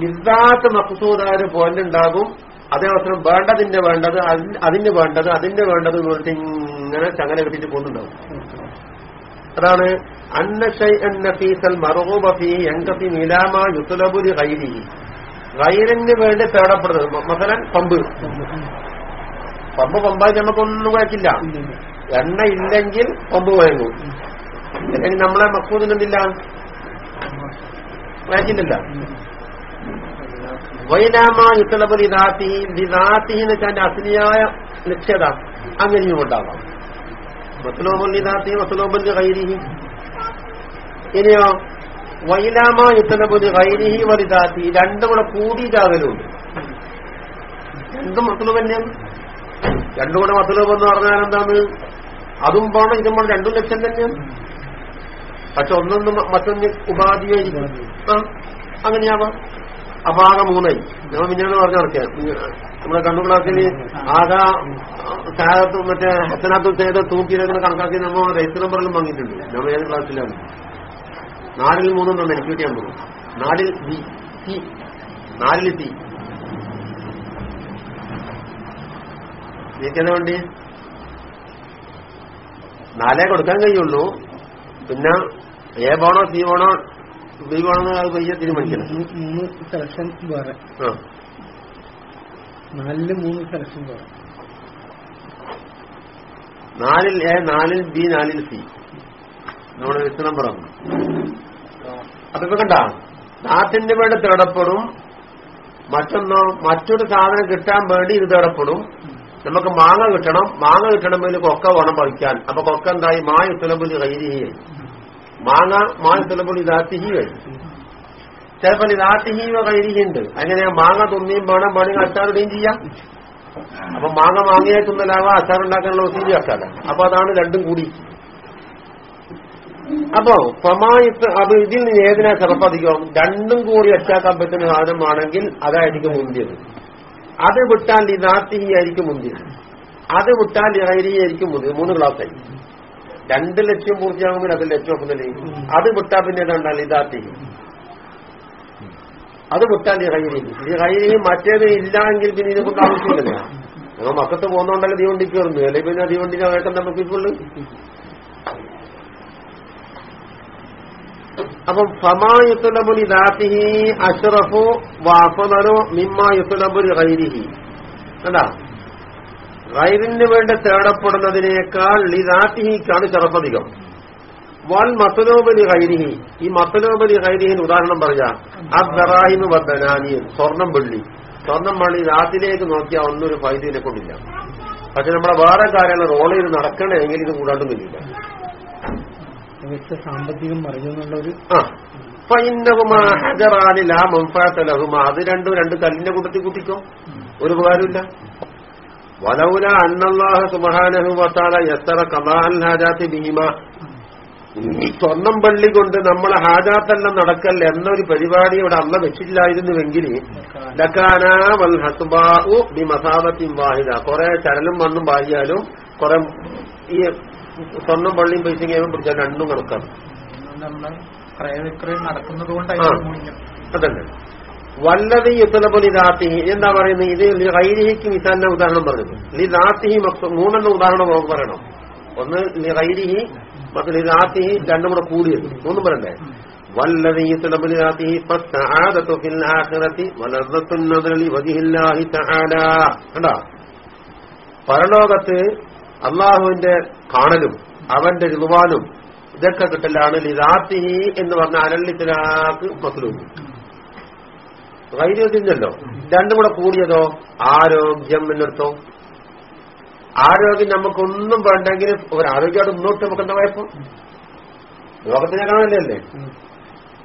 ഇല്ലാത്ത മക്സൂദായ പോയിന്റ് ഉണ്ടാകും അതേവസരം വേണ്ടതിന്റെ വേണ്ടത് അതിന് അതിന് വേണ്ടത് അതിന്റെ വേണ്ടത് എന്ന് പറഞ്ഞിട്ട് ഇങ്ങനെ ചങ്ങല കെട്ടിട്ട് കൊണ്ടുണ്ടാവും അതാണ് ഗൈറിന് വേണ്ടി തേടപ്പെടുന്നത്. മസലൻ പമ്പ്. പമ്പ് പമ്പായി നമുക്കൊന്നും കുഴക്കില്ല. എണ്ണ ഇല്ലെങ്കിൽ പമ്പ് വഴങ്ങും അല്ലെങ്കിൽ നമ്മളെ മക്കൂദിനെന്തില്ല വഴക്കില്ലല്ല വൈലാമാ യുത്തലബുൽ ഇതാത്തി ലിദാത്തി എന്ന് വെച്ചാൽ അസിനിയായ ലക്ഷ്യത അങ്ങനെയും ഉണ്ടാകാം ഇനിയോ വൈലാമ യുത്തലബുൽ ഗൈരിഹി വലുതാത്തി രണ്ടും കൂടെ കൂടിയിട്ടാകലുണ്ട്. രണ്ടും മസലൂബ് തന്നെയാണ് രണ്ടും കൂടെ മസലൂബ് എന്ന് പറഞ്ഞാൽ എന്താണ്? അതും പോണം ഇതും പോണം രണ്ടും ലക്ഷം തന്നെയാണ്. പക്ഷെ ഒന്നൊന്നും മറ്റൊന്ന് ഉപാധിയായിരിക്കും. അങ്ങനെയാവാം. അപ്പൊ ആകെ മൂന്നായി. ഞാൻ പിന്നീട് പറഞ്ഞു നടക്കാം നമ്മുടെ കണ്ണു ക്ലാസ്സിൽ ആകെ സാഹത്ത് മറ്റേ ഹസനാത്ത് ചെയ്ത് തൂക്കിയിടുന്ന കണക്കാക്കി നമ്മൾ രജിസ്റ്റർ നമ്പറിലും വാങ്ങിയിട്ടുണ്ട്. നമ്മൾ ഏത് ക്ലാസ്സിലാണ് നാലിൽ മൂന്നും തന്നെ. എനിക്ക് കിട്ടിയാൽ പോകും നാലിൽ ബി സി നാലിൽ സി എനിക്കെന്താ വേണ്ടി? നാലേ കൊടുക്കാൻ കഴിയുള്ളൂ. പിന്നെ എ പോണോ സി പോണോ എന്ന് അത് പയ്യെ തീരുമാനിക്കണം. മൂന്ന് സെലക്ഷൻ വേറെ. നാലിൽ മൂന്ന് സെലക്ഷൻ വേറെ. നാലിൽ എ നാലിൽ ബി നാലിൽ സി. നമ്മുടെ വിത്ത് നമ്പറാണ് അപ്പൊ ഇപ്പൊ കണ്ട? നാട്ടിന്റെ വേണ്ടി തേടപ്പെടും. മറ്റൊന്നോ മറ്റൊരു സാധനം കിട്ടാൻ വേണ്ടി ഇത് തേടപ്പെടും. നമുക്ക് മാങ്ങ കിട്ടണം. മാങ്ങ കിട്ടണമെങ്കിൽ കൊക്ക വേണം പറിക്കാൻ. അപ്പൊ കൊക്ക എന്തായി? മായ തുലമ്പുലി കൈരിഹിയായി മാങ്ങ ചിലപ്പോൾ ഇതാത്തിഹി ഇതാത്തിഹിയായി ചിലപ്പോൾ ഇതാത്തിഹീവ കൈരിഹിയുണ്ട് അങ്ങനെ മാങ്ങ തുന്നിയും വേണം വേണമെങ്കിൽ അച്ചാറിടുകയും ചെയ്യാം. അപ്പൊ മാങ്ങ മാങ്ങയായി തിന്നലാവാം അച്ചാറുണ്ടാക്കാനുള്ള ഒത്തിരി ആക്കാതെ. അപ്പൊ അതാണ് രണ്ടും കൂടി. അപ്പോ പമായത്ത് അപ്പൊ ഇതിൽ നിന്ന് ഏതിനാ ചെറുപ്പധികം? രണ്ടും കൂടി അച്ചാക്കാൻ പറ്റുന്ന സാധനമാണെങ്കിൽ അതായിരിക്കും മുന്തിയത്. അത് വിട്ടാൽ ഇതാത്തിഹി ആയിരിക്കും മുന്തിയത്. അത് വിട്ടാൽ ഇറൈരി ആയിരിക്കും മുന്തിയത്. മൂന്ന് ക്ലാസ്സായി രണ്ട് ലക്ഷ്യം പൂർത്തിയാകുമ്പോൾ അത് ലക്ഷ്യം അത് വിട്ടാ പിന്നെ കണ്ടാൽ ഇതാത്തി അത് വിട്ടാൽ ഇറൈരി ഇറൈരി മറ്റേത് ഇല്ല എങ്കിൽ പിന്നെ ഇത് കൊണ്ട് ആവശ്യമില്ല ഞങ്ങൾ മക്കത്ത് പോകുന്നുണ്ടെങ്കിൽ തീവണ്ടി കയറുന്നു അല്ലെങ്കിൽ പിന്നെ തീവണ്ടിന്റെ വേട്ടം നമുക്ക് ഇപ്പോഴുള്ളൂ അപ്പം ഫമായുത്തുലബുലി ദാത്തിഹി അഷറഫോ വാഫലു മിമ്മ യുത്തുലബുലി ഗൈരിഹി. കണ്ടാ? ഗൈറിന് വേണ്ടി തേടപ്പെടുന്നതിനേക്കാൾ ലിദാത്തിഹിക്കാണ് ചെറുപ്പധികം. വൽ മത്തലോബലി ഹൈരിഹി ഈ മത്തലോബലി ഹൈരിഹിന് ഉദാഹരണം പറയാം അബ്ദറാഹിമ് വദ്ദനാനി സ്വർണം വെള്ളി. സ്വർണം വെള്ളി രാത്രിയിലേക്ക് നോക്കിയാൽ ഒന്നൊരു ഫൈദിനെ കൊണ്ടില്ല. പക്ഷെ നമ്മുടെ വേറെ കാര്യങ്ങൾ റോളിൽ നടക്കണമെങ്കിൽ ഇത് കൂടാണ്ടും മികച്ച സാമ്പത്തികം മറിയുന്നുള്ള ഒരു ആ അത് രണ്ടും രണ്ട് കല്ലിന്റെ കൂട്ടത്തിൽ കൂട്ടിക്കും ഒരു ഉപകാരമില്ല വലൗല അന്നല്ലാഹ സുബ്ഹാനഹു വതആല യസ്തറ ഖദാഅൽ ഹാജാത്തി ബിഹിമാ. സ്വർണം പള്ളി കൊണ്ട് നമ്മളെ ഹാജാത്തെല്ലാം നടക്കൽ എന്നൊരു പരിപാടി ഇവിടെ അല്ല വെച്ചില്ലായിരുന്നുവെങ്കിൽ ലക്കാന വൽ ഹസ്ബാഉ ബി മസാബത്തിൻ വാഹിദ. കുറെ ചരലും മണ്ണും വാരിയാലും കുറെ ഈ സ്വർണം പള്ളിയും പൈസയും പിടിച്ചാൽ രണ്ടും കണക്കാണ് അതന്നെ. വല്ലതി യുത്തലബു ദാത്തിഹി എന്താ പറയുന്നത്? ഇത് ലിഹൈരിഹിക്ക് മിസാലിന്റെ ഉദാഹരണം പറഞ്ഞു ലി ദാത്തിഹി മൊത്തം മൂന്നെണ്ണം ഉദാഹരണം നമുക്ക് പറയണം. ഒന്ന് ലിഹൈരിഹി ഗൈരിഹി മറ്റു ലി ദാത്തിഹി രണ്ടും കൂടെ കൂടിയത്. മൂന്നും പറയണ്ടേ? വല്ലതി യുത്തലബു ദാത്തിഹി ഫസ്സആദതു ഫിൽ ആഖിറതി വലദ്ദത്തുൻ നദറി വജിഹില്ലാഹി തആല കണ്ടോ? പരലോകത്ത് അള്ളാഹുവിന്റെ കാണലും അവന്റെ രുവാനും ഇതൊക്കെ കിട്ടലാണ് ലിദാത്തിഹി എന്ന് പറഞ്ഞ അരളിത്തിലാക്ക് മസ്ലൂബ്. വൈദ്യുതിഞ്ഞല്ലോ രണ്ടും കൂടെ കൂടിയതോ? ആരോഗ്യം എന്നിടത്തോ. ആരോഗ്യം നമുക്കൊന്നും വേണ്ടെങ്കിൽ ഒരു ആരോഗ്യമായിട്ട് നമുക്ക് എന്താ കുഴപ്പം ലോകത്തിനെ കാണല്ലേ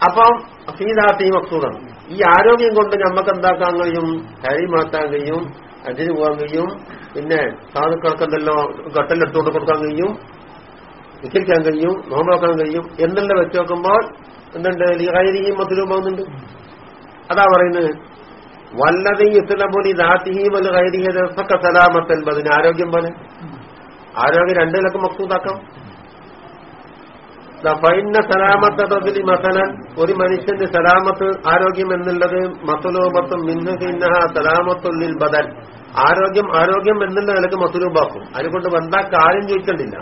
അപ്പം സീതാത്തി മക്സൂദം. ഈ ആരോഗ്യം കൊണ്ട് നമുക്ക് എന്താക്കാൻ കഴിയും? കരി മാറ്റാൻ കഴിയും അതിന് പോകാൻ കഴിയും പിന്നെ സാധുക്കൾക്ക് എന്തെല്ലോ ഘട്ടലെടുത്തുകൊണ്ട് കൊടുക്കാൻ കഴിയും വിശ്വസിക്കാൻ കഴിയും നോമ്പാക്കാൻ കഴിയും എന്നെല്ലാം വെച്ച് നോക്കുമ്പോൾ എന്തുണ്ട്? ലീകായിരിക്കും മധുരവും പോകുന്നുണ്ട്. അതാ പറയുന്നത്. വല്ലതീ ഇസ്ലമുനി ദാത്തിഹി വൽ ഗൈരിഹി സലാമത്തൽ അതിന് ആരോഗ്യം പോലെ. ആരോഗ്യം രണ്ടിലൊക്കെ ഫൈന സലാമത്ത റജുലി മസലൻ ഒരു മനുഷ്യന്റെ സലാമത്ത് ആരോഗ്യം എന്നുള്ളത് മസലൂബത്തും മിന്നു പിന്നഹ സലാമത്തുള്ളിൽ ബദൽ. ആരോഗ്യം ആരോഗ്യം എന്നുള്ള നിലയ്ക്ക് മസലൂബാക്കും. അതുകൊണ്ട് എന്താ കാര്യം ചോദിക്കണ്ടില്ല.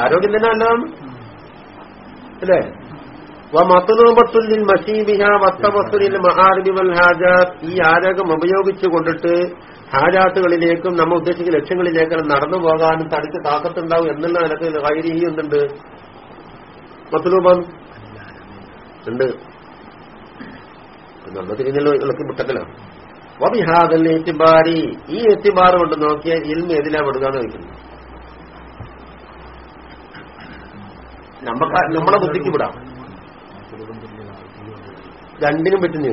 ആരോഗ്യം തന്നെ നല്ലതാണ്. അല്ലേ? ഈ ആരോഗ്യം ഉപയോഗിച്ചു കൊണ്ടിട്ട് ഹാജാത്തുകളിലേക്കും നമ്മൾ ഉദ്ദേശിക്കുന്ന ലക്ഷ്യങ്ങളിലേക്കും നടന്നു പോകാനും തടിക്ക് താക്കത്തുണ്ടാവും എന്നുള്ള നിലയ്ക്ക് വൈരിഹി എന്തുണ്ട് മത്തുലൂബം ഉണ്ട്. നമ്മൾ തിരിഞ്ഞല്ലോ എത്തിബാരി ഈ എത്തിബാർ കൊണ്ട് നോക്കിയാൽ ഇൽമ എതിലാ പെടുക എന്ന് ചോദിക്കുന്നു നമ്മളെ ബുദ്ധിക്ക് വിടാം രണ്ടിനും പറ്റുന്ന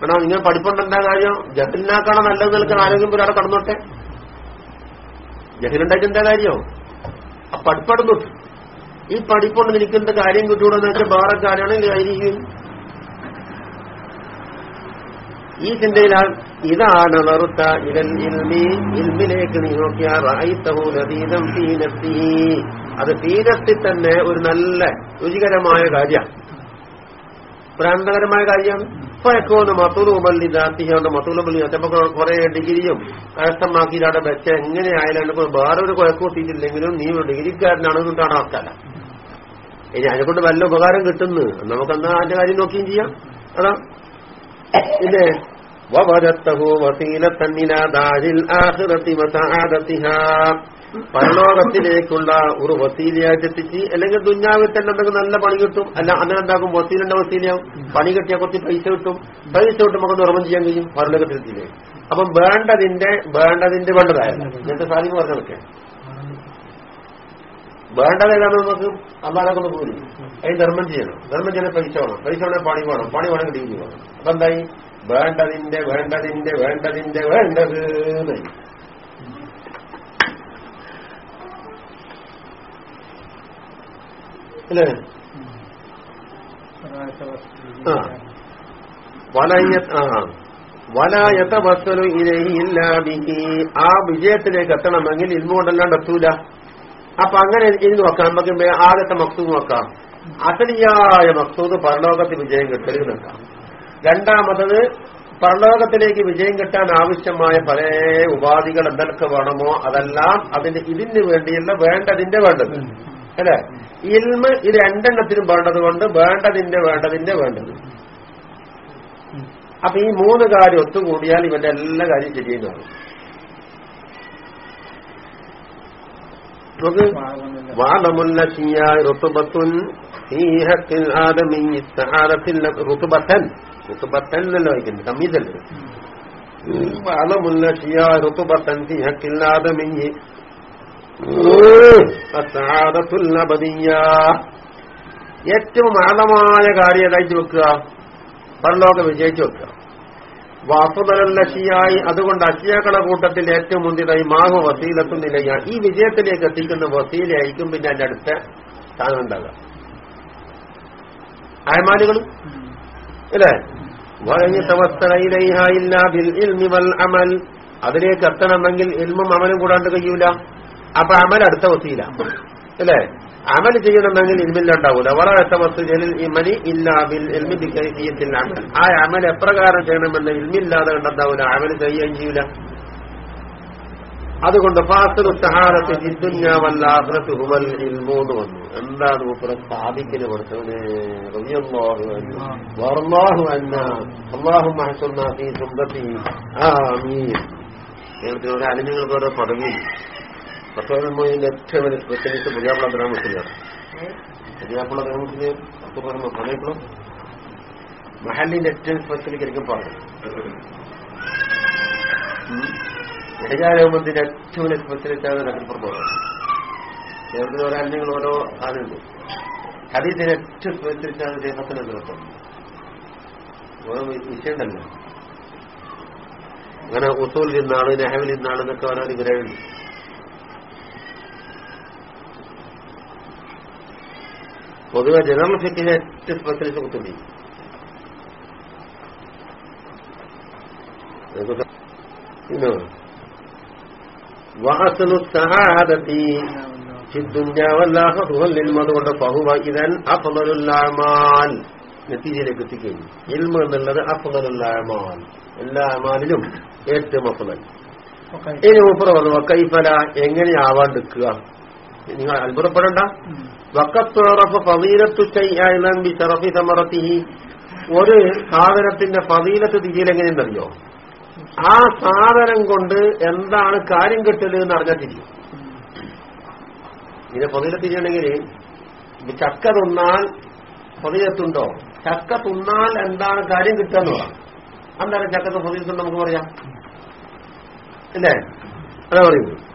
കാരണം നിങ്ങൾ പഠിപ്പുണ്ട് എന്താ കാര്യം? ജഹലിനാക്കാണ് നല്ലത് നിൽക്കുന്ന ആരോഗ്യം ഒരാളെ കടന്നോട്ടെ. ജഹലുണ്ടായിട്ട് എന്താ കാര്യം? ആ പഠിപ്പടന്നു ഈ പഠിപ്പുണ്ട് നിനക്ക് എന്ത് കാര്യം കിട്ടൂടെന്ന് വെച്ചാൽ വേറെ കാര്യമാണെങ്കിൽ ആയിരിക്കും. ഈ ചിന്തയിലാൽ ഇതാണ് നറുത്ത ഇതൽ ഇൽമി ഇൽമിലേക്ക് നീ നോക്കിയാൽ അത് തീരത്തിൽ തന്നെ ഒരു നല്ല രുചികരമായ കാര്യമാണ്. പ്രാന്തകരമായ കാര്യമാണ് ഇപ്പൊഴക്കോന്ന് മത്തുലുബല്ലി ദാത്തിയുണ്ട് മത്തുലുബല്ലി ചിലപ്പോ കുറെ ഡിഗ്രിയും കരസ്ഥമാക്കിയിട്ട് അവിടെ വെച്ച എങ്ങനെയായാലും ഇപ്പൊ ഒരു കുഴക്കൂട്ടിയിട്ടില്ലെങ്കിലും നീ ഒരു ഡിഗ്രിക്കാരനാണെന്നിട്ടാണ് ആക്കല ഇനി അതിനെക്കൊണ്ട് വല്ല ഉപകാരം കിട്ടുന്നു. നമുക്കെന്നാ അതിന്റെ കാര്യം നോക്കുകയും ചെയ്യാം. അതാ. ഇല്ലേ വവരത്തഹു തന്നിനാ ദാഹിൽ ആഹൃതി വസആദത്തിഹാ പരലോകത്തിലേക്കുള്ള ഒരു വസീലയായിട്ട് എത്തിച്ച് അല്ലെങ്കിൽ ദുഞ്ഞാവിൽ തന്നെ എന്തെങ്കിലും നല്ല പണി കിട്ടും അല്ല അങ്ങനെ എന്താക്കും വസീലിന്റെ വസീലയാവും. പണി കിട്ടിയാൽ കുറച്ച് പൈസ കിട്ടും. പൈസ കിട്ടും നമുക്ക് നിർമ്മം ചെയ്യാൻ കഴിയും പരലോകത്തിലെത്തിയില്ലേ. അപ്പം വേണ്ടതിന്റെ വേണ്ടതിന്റെ വേണ്ടതായിരുന്നു ഇങ്ങനത്തെ സാധ്യത പറഞ്ഞതൊക്കെ വേണ്ടത് ഏതാണ് നമുക്ക്? അന്നാലൊക്കെ പോലും അതിന് ധർമ്മം ചെയ്യണം. ധർമ്മം ചെയ്യാൻ പൈസ വേണം. പൈസ വേണേൽ പണി വേണം. പണി വേണമെങ്കിൽ ഡിഗ്രി വേണം. അപ്പൊ എന്തായി? വേണ്ടതിന്റെ വേണ്ടതിന്റെ വേണ്ടതിന്റെ വേണ്ടത് അല്ലേ? ആ. വലയ ആ. വലായത്ത വസ്തു ഇല്ലാതിഹി ആ വിജയത്തിലേക്ക് എത്തണമെങ്കിൽ ഇൽമ കൊണ്ടല്ലാണ്ട് എത്തൂല അപ്പൊ അങ്ങനെ ഇനി നോക്കാം. നമുക്ക് ആദ്യത്തെ മക്സൂദ് നോക്കാം. അസലിയായ മക്സൂദ് പരലോകത്ത് വിജയം കിട്ടൽ നോക്കാം രണ്ടാമത്തത് പരലോകത്തിലേക്ക് വിജയം കിട്ടാൻ ആവശ്യമായ പല ഉപാധികൾ എന്തൊക്കെ വേണമോ അതെല്ലാം അതിന്റെ ഇതിന് വേണ്ടിയുള്ള വേണ്ടതിന്റെ വേണ്ടത്. അല്ലെ? ഇൽമ ഇത് രണ്ടെണ്ണത്തിനും വേണ്ടത് കൊണ്ട് വേണ്ടതിന്റെ വേണ്ടതിന്റെ വേണ്ടത്. അപ്പൊ ഈ മൂന്ന് കാര്യം ഒത്തുകൂടിയാൽ ഇവന്റെ എല്ലാ കാര്യം ശരിയെന്നാണ് ഋതുബത്തുൻ ഋതുബത്തൻ. ഋതുബത്തൻ വായിക്കുന്നത്? തമ്മീതല്ലേ വാദമുല്ല ശിയായ ഋതുബത്തൻ ഏറ്റവും ആഴമായ കാര്യം ഏതായിട്ട് വെക്കുക. പരലോകം വിജയിച്ചു വെക്കുക. വാസുതലല്ല ഷിയായി അതുകൊണ്ട് അശിയാക്കള കൂട്ടത്തിൽ ഏറ്റവും മുന്തിയതായി മാഹു വസീലെത്തുന്നില്ല ഈ വിജയത്തിലേക്ക് എത്തിക്കുന്ന വസീലയായിരിക്കും പിന്നെ അതിന്റെ അടുത്ത സ്ഥാനം ഉണ്ടാകുക അയമാലുകൾ അല്ലേ? അതിലേക്ക് എത്തണമെങ്കിൽ ഇൽമും അമലും കൂടാണ്ട് കഴിയൂല. അപ്പൊ അമൽ അടുത്ത വസീല. അല്ലേ? അമൽ ചെയ്യണമെങ്കിൽ ഇൽമില്ലുണ്ടാവൂല. വളരത്തെ വസ്തു ജലിൽ ഇമലി ഇല്ലാ ബിൽ ഇൽമി ബിക്കൈഫിയത്തിൽ അമൽ. ആ അമൽ എപ്രകാരം ചെയ്യണമെന്ന് ഇൽമില്ലാതെ കണ്ടെത്താവൂല. അമൽ ചെയ്യുകയും ചെയ്യൂല. അതുകൊണ്ട് ഫാസിലു സഹാരത്ത് ജിദ്ദുന്യാവല്ലാഹ്റത്ത് ഹുവൽ ഇൽമു വന്നു. എന്താണ് മൂപ്പറ സ്ഥാപിക്കൽ കൊടുത്തവന്. അലിഞ്ഞുങ്ങൾക്ക് ഓരോ പദവി. പത്തോഴമൊഴിന്റെ ഏറ്റവും വലിയ സ്പെഷ്യലിസ്റ്റ് പുതിയാപ്പിള ബ്രാഹ്മസിലാണ് പുതിയാപ്പിള ബ്രാഹ്മസിന് ഒക്കെ പണയക്കുളം മഹലിന്റെ ഏറ്റവും സ്പെഷ്യലിക്കായിരിക്കും പറഞ്ഞു. ഇടജാരോമത്തിന്റെ ഏറ്റവും വലിയ സ്പെഷ്യലിസ്റ്റ് ആണ് നഗരപ്പുറത്ത് പറയുന്നത് നേരത്തെ ഓരോ ആനുണ്ട് ഹദീസിന് ഏറ്റവും സ്പെഷ്യലിസ്റ്റ് ദേഹത്തിന്റെ ദേഹത്തിന് ദിവസം ഓരോ വിഷയമുണ്ടല്ലോ അങ്ങനെ ഉസൂൽ നിന്നാണ് നെഹവിൽ നിന്നാണ് എന്നൊക്കെ ഓരോ വിവരമുണ്ട് പൊതുവെ ജനറൽ ഫിറ്റിന് സ്പെഷ്യലിസ്റ്റ് കുത്തുണ്ടി അതുകൊണ്ട് അഫ്ളലുൽ അമാൽ. നതീജയിലേക്ക് എത്തിക്കഴിഞ്ഞു ഇൽമു എന്നുള്ളത് അഫ്ളലുൽ അമാൽ. എല്ലാ അമാലിലും ഏറ്റവും അഫ്ളൽ ഇനി മൂപ്പർ പറഞ്ഞു കൈഫല എങ്ങനെയാവാണ്ടിരിക്കുക? നിങ്ങൾ അത്ഭുതപ്പെടണ്ട. വക്കത്തോറഫ് പവീരത്തു ബി സമറത്തി സമറത്തിഹി. ഒരു സാധനത്തിന്റെ ഫതീലത്ത് തിരിയിൽ എങ്ങനെയെന്നറിയോ ആ സാധനം കൊണ്ട് എന്താണ് കാര്യം കിട്ടൽ എന്ന് അറിഞ്ഞാൽ തിരിയും. ഇതിനെ ഫതീലത്ത് ചെയ്യണമെങ്കിൽ ചക്ക തിന്നാൽ ഫതീലത്തുണ്ടോ ചക്ക തിന്നാൽ എന്താണ് കാര്യം കിട്ടുക എന്നുള്ളതാണ് എന്താണ് ചക്കത്ത് ഫതീലത്തുണ്ട് നമുക്ക് പറയാം? അല്ലേ അതാ പറയുന്നത്.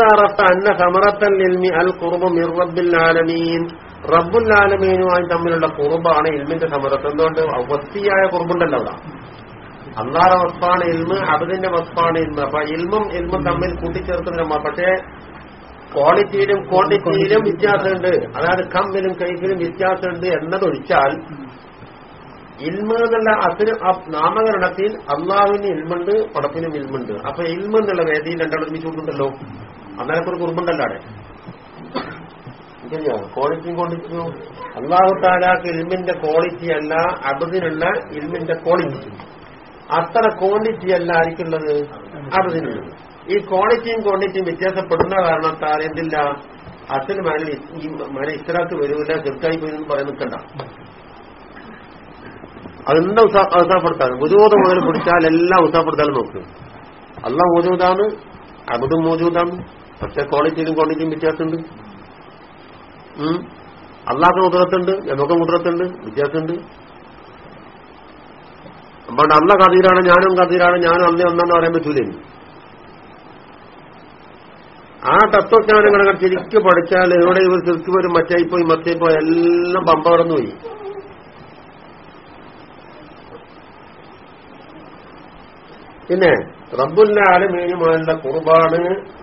അറഫ അന്ന സമറത്തൽ ഇൽമി അൽ ഖുർബ് മിർ റബ്ബിൽ ആലമീൻ. തമ്മിലുള്ള കുറുബാണ് ഇൽമിന്റെ സമരത്ത് എന്തുകൊണ്ട്? വസ്തിയായ കുറുബുണ്ടല്ലോ അവിടെ. അന്നാറ വസ്ഫാണ് ഇൽമ് അബദിന്റെ വസ്ഫാണ് ഇൽമ്. അപ്പൊ ഇൽമും ഇൽമും തമ്മിൽ കൂട്ടിച്ചേർക്കുന്ന പക്ഷേ ക്വാളിറ്റിയിലും ക്വാണ്ടിറ്റിയിലും വ്യത്യാസമുണ്ട്. അതായത് കമ്മിലും കൈഫിലും വ്യത്യാസമുണ്ട് എന്നതൊഴിച്ചാൽ ഇൽമ എന്നുള്ള അതിന് നാമകരണത്തിൽ അള്ളാഹുവിന് ഇൽമുണ്ട് പടപ്പിനും ഇൽമുണ്ട്. അപ്പൊ ഇൽമ എന്നുള്ള വേദിയിൽ രണ്ടാളും ഒരുമിച്ച് കൊടുക്കുന്നുണ്ടല്ലോ അന്നേരം ഒരു കുറുമ്പുണ്ടല്ലോ അവിടെ. ക്വാളിറ്റിയും ക്വാണ്ടിറ്റിയും അള്ളാഹു താലാക്ക് ഇൽമിന്റെ ക്വാളിറ്റി അല്ല അബദിനുള്ള ഇൽമിന്റെ ക്വാളിറ്റി അത്ര ക്വാണ്ടിറ്റി അല്ല ആയിരിക്കുള്ളത് അബദിനുള്ളത് ഈ ക്വാളിറ്റിയും ക്വാണ്ടിറ്റിയും വ്യത്യാസപ്പെടുന്ന കാരണത്താൽ എന്തില്ല? അച്ഛന് ഈ മന ഇസ്രാക്ക് വരൂല ചെറുക്കായി പോയി എന്ന് പറയാൻ നിൽക്കണ്ട. അതെന്താ ഉത്സാഹപ്പെടുത്താൻ മുജൂത് മുതൽ പിടിച്ചാൽ എല്ലാം ഉത്സാഹപ്പെടുത്താൻ നോക്ക്. അല്ല മോജൂദാണ് അബുദും മോജൂദാണ്. പക്ഷെ ക്വാളിറ്റിയിലും ക്വാണ്ടിറ്റിയും വ്യത്യാസമുണ്ട്. അള്ളാഹ് മുദ്രത്തുണ്ട് നമുക്ക് മുദ്രത്തുണ്ട് വ്യത്യാസമുണ്ട്. അപ്പോൾ അല്ല കതീരാണ് ഞാനും കതീരാണ് ഞാനും അന്നേ ഒന്നാന്ന് പറയാൻ പറ്റൂലേ? ആ തത്വജ്ഞാനങ്ങളെ ശരിക്കും പഠിച്ചാൽ എവിടെ ഇവർ ശരിക്കും വരും മറ്റേ പോയി എല്ലാം പമ്പ കടന്നുപോയി. പിന്നെ റബ്ബുല്ല ആലമീനുമായുള്ള കുർബാണ്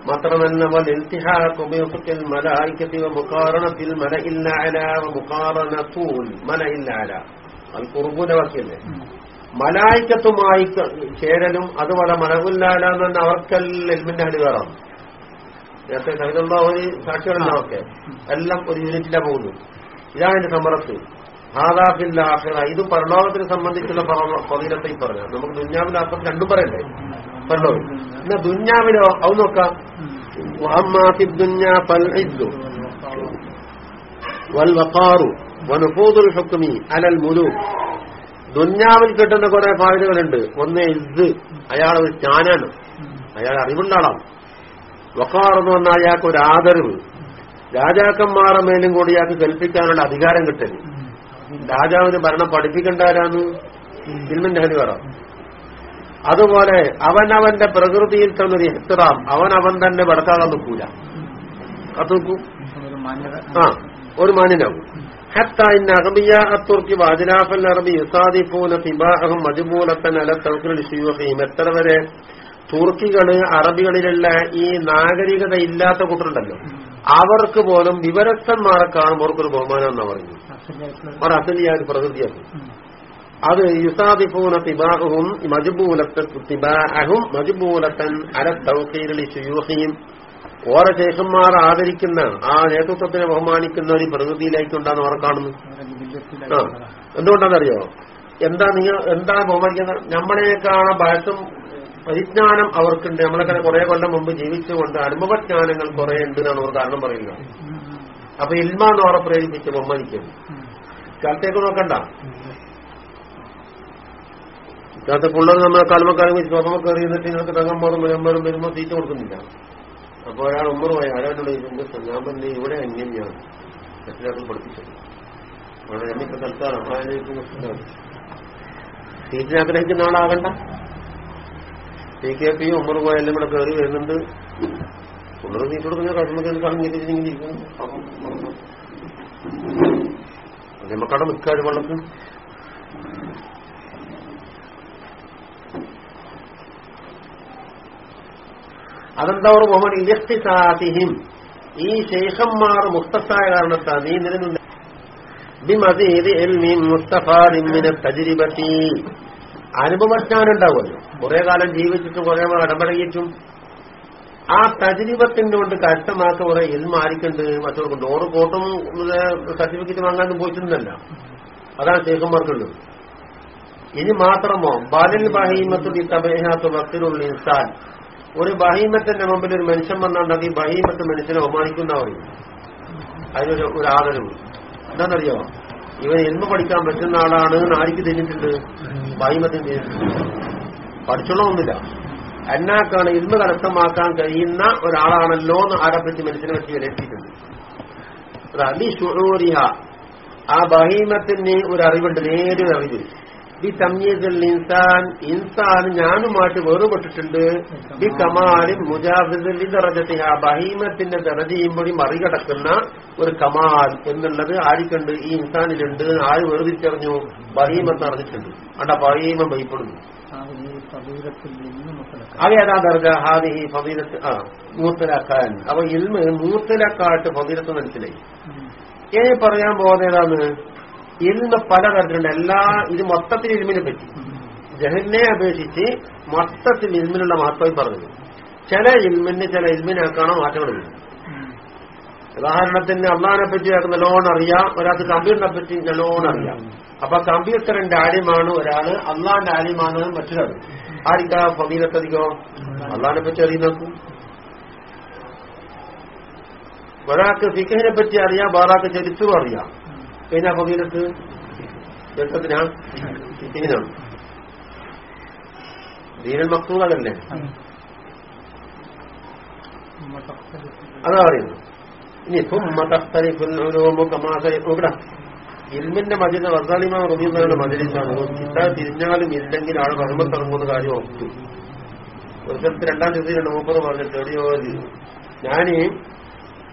മാത്രമല്ല വൽ ഇൽത്തിഹാഖു ബിഫത്തിൽ മലായികത്തി വ മുഖാറണത്തിൽ മലഇല്ല അലാ വ മുഖാറണത്തൂൽ മലഇല്ല അലാ. അൽ കുർബുന്റെ വാക്യല്ലേ? മലായിക്കത്തുമായി ചേരലും അതുപോലെ മലകുല്ലാല എന്ന് അവർക്കെല്ലാം എൽമിന്റെ ഹരികാറാണ് നേരത്തെ സഹിതമുള്ളവര് സാക്ഷികളല്ല അവർക്ക് എല്ലാം ഒരു യൂണിറ്റിലാണ് പോകുന്നു ഇതാണ് എന്റെ സമരത്ത് ഹാദാഫില്ല ആഖിറ. ഇത് പരലോകത്തിനെ സംബന്ധിച്ചുള്ള പതിനത്തെ ഈ പറഞ്ഞു നമുക്ക് ദുഞ്ഞാവിന്റെ അർത്ഥം രണ്ടും പറയണ്ടേ? പരലോകം എന്നാ ദുഞ്ഞാവിലോ അത് നോക്കാം. ദുഞ്ഞാവിൽ കിട്ടുന്ന കുറെ ഫായതകളുണ്ട് ഒന്ന് ഇസ് അയാൾ ഒരു ജ്ഞാനാണ്. അയാൾ അറിവുള്ള ആളാണ്. വക്കാർ എന്ന് പറഞ്ഞാൽ അയാൾക്ക് ഒരു ആദരവ്. രാജാക്കന്മാരുടെ മേലും കൂടി അയാൾക്ക് കൽപ്പിക്കാനുള്ള അധികാരം കിട്ടരുത് രാജാവിന് ഭരണം പഠിപ്പിക്കേണ്ടവരാന്ന് ഫിൽമിന്റെ ഹരിവറ അതുപോലെ അവൻ അവന്റെ പ്രകൃതിയിൽ തന്നൊരു എത്രാം അവൻ അവൻ തന്നെ വടക്കാകാൻ നിൽക്കൂല അത് നോക്കൂ ആ ഒരു മാന്യനാവും حتى إن أغبياء الترك وأجلاف العرب يصادفون طباعهم مجبولة على التوكل لشيوخهم എത്ര വരെ തുർക്കികള് അറബികളിലുള്ള ഈ നാഗരികത ഇല്ലാത്ത കൂട്ടരുണ്ടല്ലോ അവർക്ക് പോലും വിവരക്തന്മാരെ കാണുമ്പോൾ അവർക്കൊരു ബഹുമാനം എന്നാ പറഞ്ഞു അവർ ഒരു പ്രകൃതിയാണ്. അത് യുസാദിഫൂന തിബാഹും മജബൂലത്തും മജബൂലത്തൻ ശുയൂഹിയും ഓരോ ശേഷന്മാർ ആദരിക്കുന്ന ആ നേതൃത്വത്തിനെ ബഹുമാനിക്കുന്ന ഒരു പ്രകൃതിയിലേക്കുണ്ടാന്ന് അവർ കാണുന്നു. ആ എന്തുകൊണ്ടാണെന്നറിയോ? എന്താ നിങ്ങൾ എന്താ ബഹുമാനിക്കുന്നത്? നമ്മളെക്കാളും വയസ്സും പരിജ്ഞാനം അവർക്കുണ്ട്. നമ്മളൊക്കെ കുറെ കൊല്ലം മുമ്പ് ജീവിച്ചുകൊണ്ട് അനുഭവജ്ഞാനങ്ങൾ കുറെ ഉണ്ട് എന്നാണ് അവർ കാരണം പറയുന്നത് അപ്പൊ ഇൽമാന്ന് അവരെ പ്രേരിപ്പിച്ച് ബഹുമാനിക്കുന്നു. കാലത്തേക്ക് നോക്കണ്ട. ഇക്കാലത്ത് പിള്ളേർ നമ്മളെ കാലമക്കാലം വെച്ച് സ്വർമ്മ കയറി എന്നിട്ട് നിങ്ങൾക്ക് തങ്ങം തങ്ങന്മാറും മുരന്മാരും വരുമ്പോൾ തീറ്റ കൊടുക്കുന്നില്ല. അപ്പൊ ഒരാൾ ഉമ്മർ പോയി ആരായിട്ടുള്ള ഇതിന്റെ ഞാൻ പറഞ്ഞ ഇവിടെ അന്യന്യാണ് മറ്റൊരാൾക്ക് പഠിപ്പിച്ചത്. അവിടെ എന്നിട്ട് തൽക്കാലം സീറ്റിനെ ആഗ്രഹിക്കുന്ന ആളാകണ്ട. സി കെ പി ഉമ്മർ പോയ എല്ലാം കൂടെ കയറി വരുന്നുണ്ട്. സീറ്റ് കൊടുക്കുന്ന കടമൊക്കെ കളഞ്ഞിട്ടിങ്ങനെ ഇരിക്കുന്നു. നമുക്കവിടെ അതെന്താ ഒരു ബഹുമാൻ ഇലക്തിസാഹിഹിം ഈ ശേഷന്മാർ മുസ്തഫായ കാരണത്താ നീ നിലനിന്ന് ബിമതീത് എൽമീൻ മുസ്തഫാദിമിനെ തജിരിപത്തി അനുഭവജ്ഞാനം ഉണ്ടാവുമല്ലോ കുറെ കാലം ജീവിച്ചിട്ടും കുറെ ഇടപഴകിയിട്ടും ആ തജരീബത്തിന്റെ കൊണ്ട് കഷ്ടമാക്ക കുറെ എൽമ ആരിക്കുണ്ട് മറ്റവർക്കുണ്ട് ഓറ് കോട്ടും സർട്ടിഫിക്കറ്റ് വാങ്ങാനും പോയിട്ടുണ്ടല്ല അതാണ് ശേഖന്മാർക്കുള്ളത് ഇനി മാത്രമോ? ബാലിൽ ബഹീമത്ത് തബേഹാത്ത് ഭക്തരുള്ള ഇൻസാൻ. ഒരു ബഹീമത്തിന്റെ മുമ്പിൽ ഒരു മനുഷ്യൻ വന്നാൽ ഈ ബഹീമത്ത് മനുഷ്യനെ ബഹുമാനിക്കുന്ന പറയും അതിനൊരു ഒരു ആദരവ്. എന്താണെന്നറിയോ? ഇവൻ എന്ത് പഠിക്കാൻ പറ്റുന്ന ആളാണ് ആരിക്ക് തിരിഞ്ഞിട്ടുണ്ട് ബഹീമത്തിന് പഠിച്ചോളൊന്നുമില്ല എന്നാക്കാണ് ഇന്ന് കരസ്ഥമാക്കാൻ കഴിയുന്ന ഒരാളാണല്ലോ എന്ന് ആരെപ്പറ്റി മനസ്സിനെ പറ്റി വിലയിരുത്തിയിട്ടുണ്ട് ആ ബഹീമത്തിന് ഒരു അറിവുണ്ട് നേരൊരു അറിവ്. ബി തമ്യീസുൽ ഇൻസാൻ ഇൻസാൻ ഞാനുമായിട്ട് വേറുപെട്ടിട്ടുണ്ട് ബി കമാലിൻ മുജാബിദിൽ ദറജത്തി ആ ബഹീമത്തിന്റെ ദറജയും കൂടി മറികടക്കുന്ന ഒരു കമാൽ എന്നുള്ളത് ആർക്കുണ്ട് ഈ ഇൻസാനിലുണ്ട്. ആര് വേർതിരിച്ചറിഞ്ഞു? ബഹീമത്ത് അറിഞ്ഞിട്ടുണ്ട് അണ്ട ബഹീമം ഭയപ്പെടുന്നു. അത് ഏതാ ദർജ? ഹാദിഹി ഫതീലത്ത് ആ മൂത്തലാക്കാൻ. അപ്പൊ ഇൽമ് മൂത്തലാക്കാട്ട് ഫീരത്ത് മനസ്സിലായി. ഇനി പറയാൻ പോകുന്നത് ഏതാണ്? ഇൽമ പലതരത്തിലുണ്ട് എല്ലാ ഇത് മൊത്തത്തിൽ ഇൽമിനെ പറ്റി. ജഹലിനെ അപേക്ഷിച്ച് മൊത്തത്തിൽ ഇൽമിനുള്ള മഹത്വം പറഞ്ഞത്. ചില ഇൽമിന് ചില ഇൽമിനാക്കാണോ മാറ്റങ്ങളില്ല ഉദാഹരണത്തിന് അള്ളഹാനെ പറ്റി ആക്കുന്ന നല്ലോണം അറിയാം ഒരാൾക്ക് കമ്പ്യൂട്ടറിനെ പറ്റി നല്ലോണം അറിയാം. അപ്പൊ കമ്പ്യൂട്ടറിന്റെ ആര്യമാണ് ഒരാൾ അള്ളാന്റെ ആര്യമാണ് മറ്റൊരാൾ ആരിക്കാ ഫതീലത്തധികം അള്ളഹാനെ പറ്റി അറിയുന്നോക്കും ഒരാൾക്ക് ഫിഖിനെ പറ്റി അറിയാം വേറാൾക്ക് ചരിത്രം അറിയാം. കഴിഞ്ഞ ഫതീലത്ത് ചരിത്രത്തിനാ ഫിഖിനാണ് ദീനൽ മക്സൂദല്ലേ അതാ പറയുന്നു ഇനി ഇവിടെ. ഇൽമിന്റെ മജിദ് വസാലിമാ റബീന്ദ്രയുടെ മജിലിസാണ് കിട്ടാൻ തിരിഞ്ഞാലും ഇല്ലെങ്കിൽ ആൾ കർമ്മത്തിറങ്ങുന്ന കാര്യം ഒത്തു ഒരു രണ്ടാം തീയതി രണ്ട് മുപ്പത് പറഞ്ഞിട്ട് എവിടെയോ ഞാൻ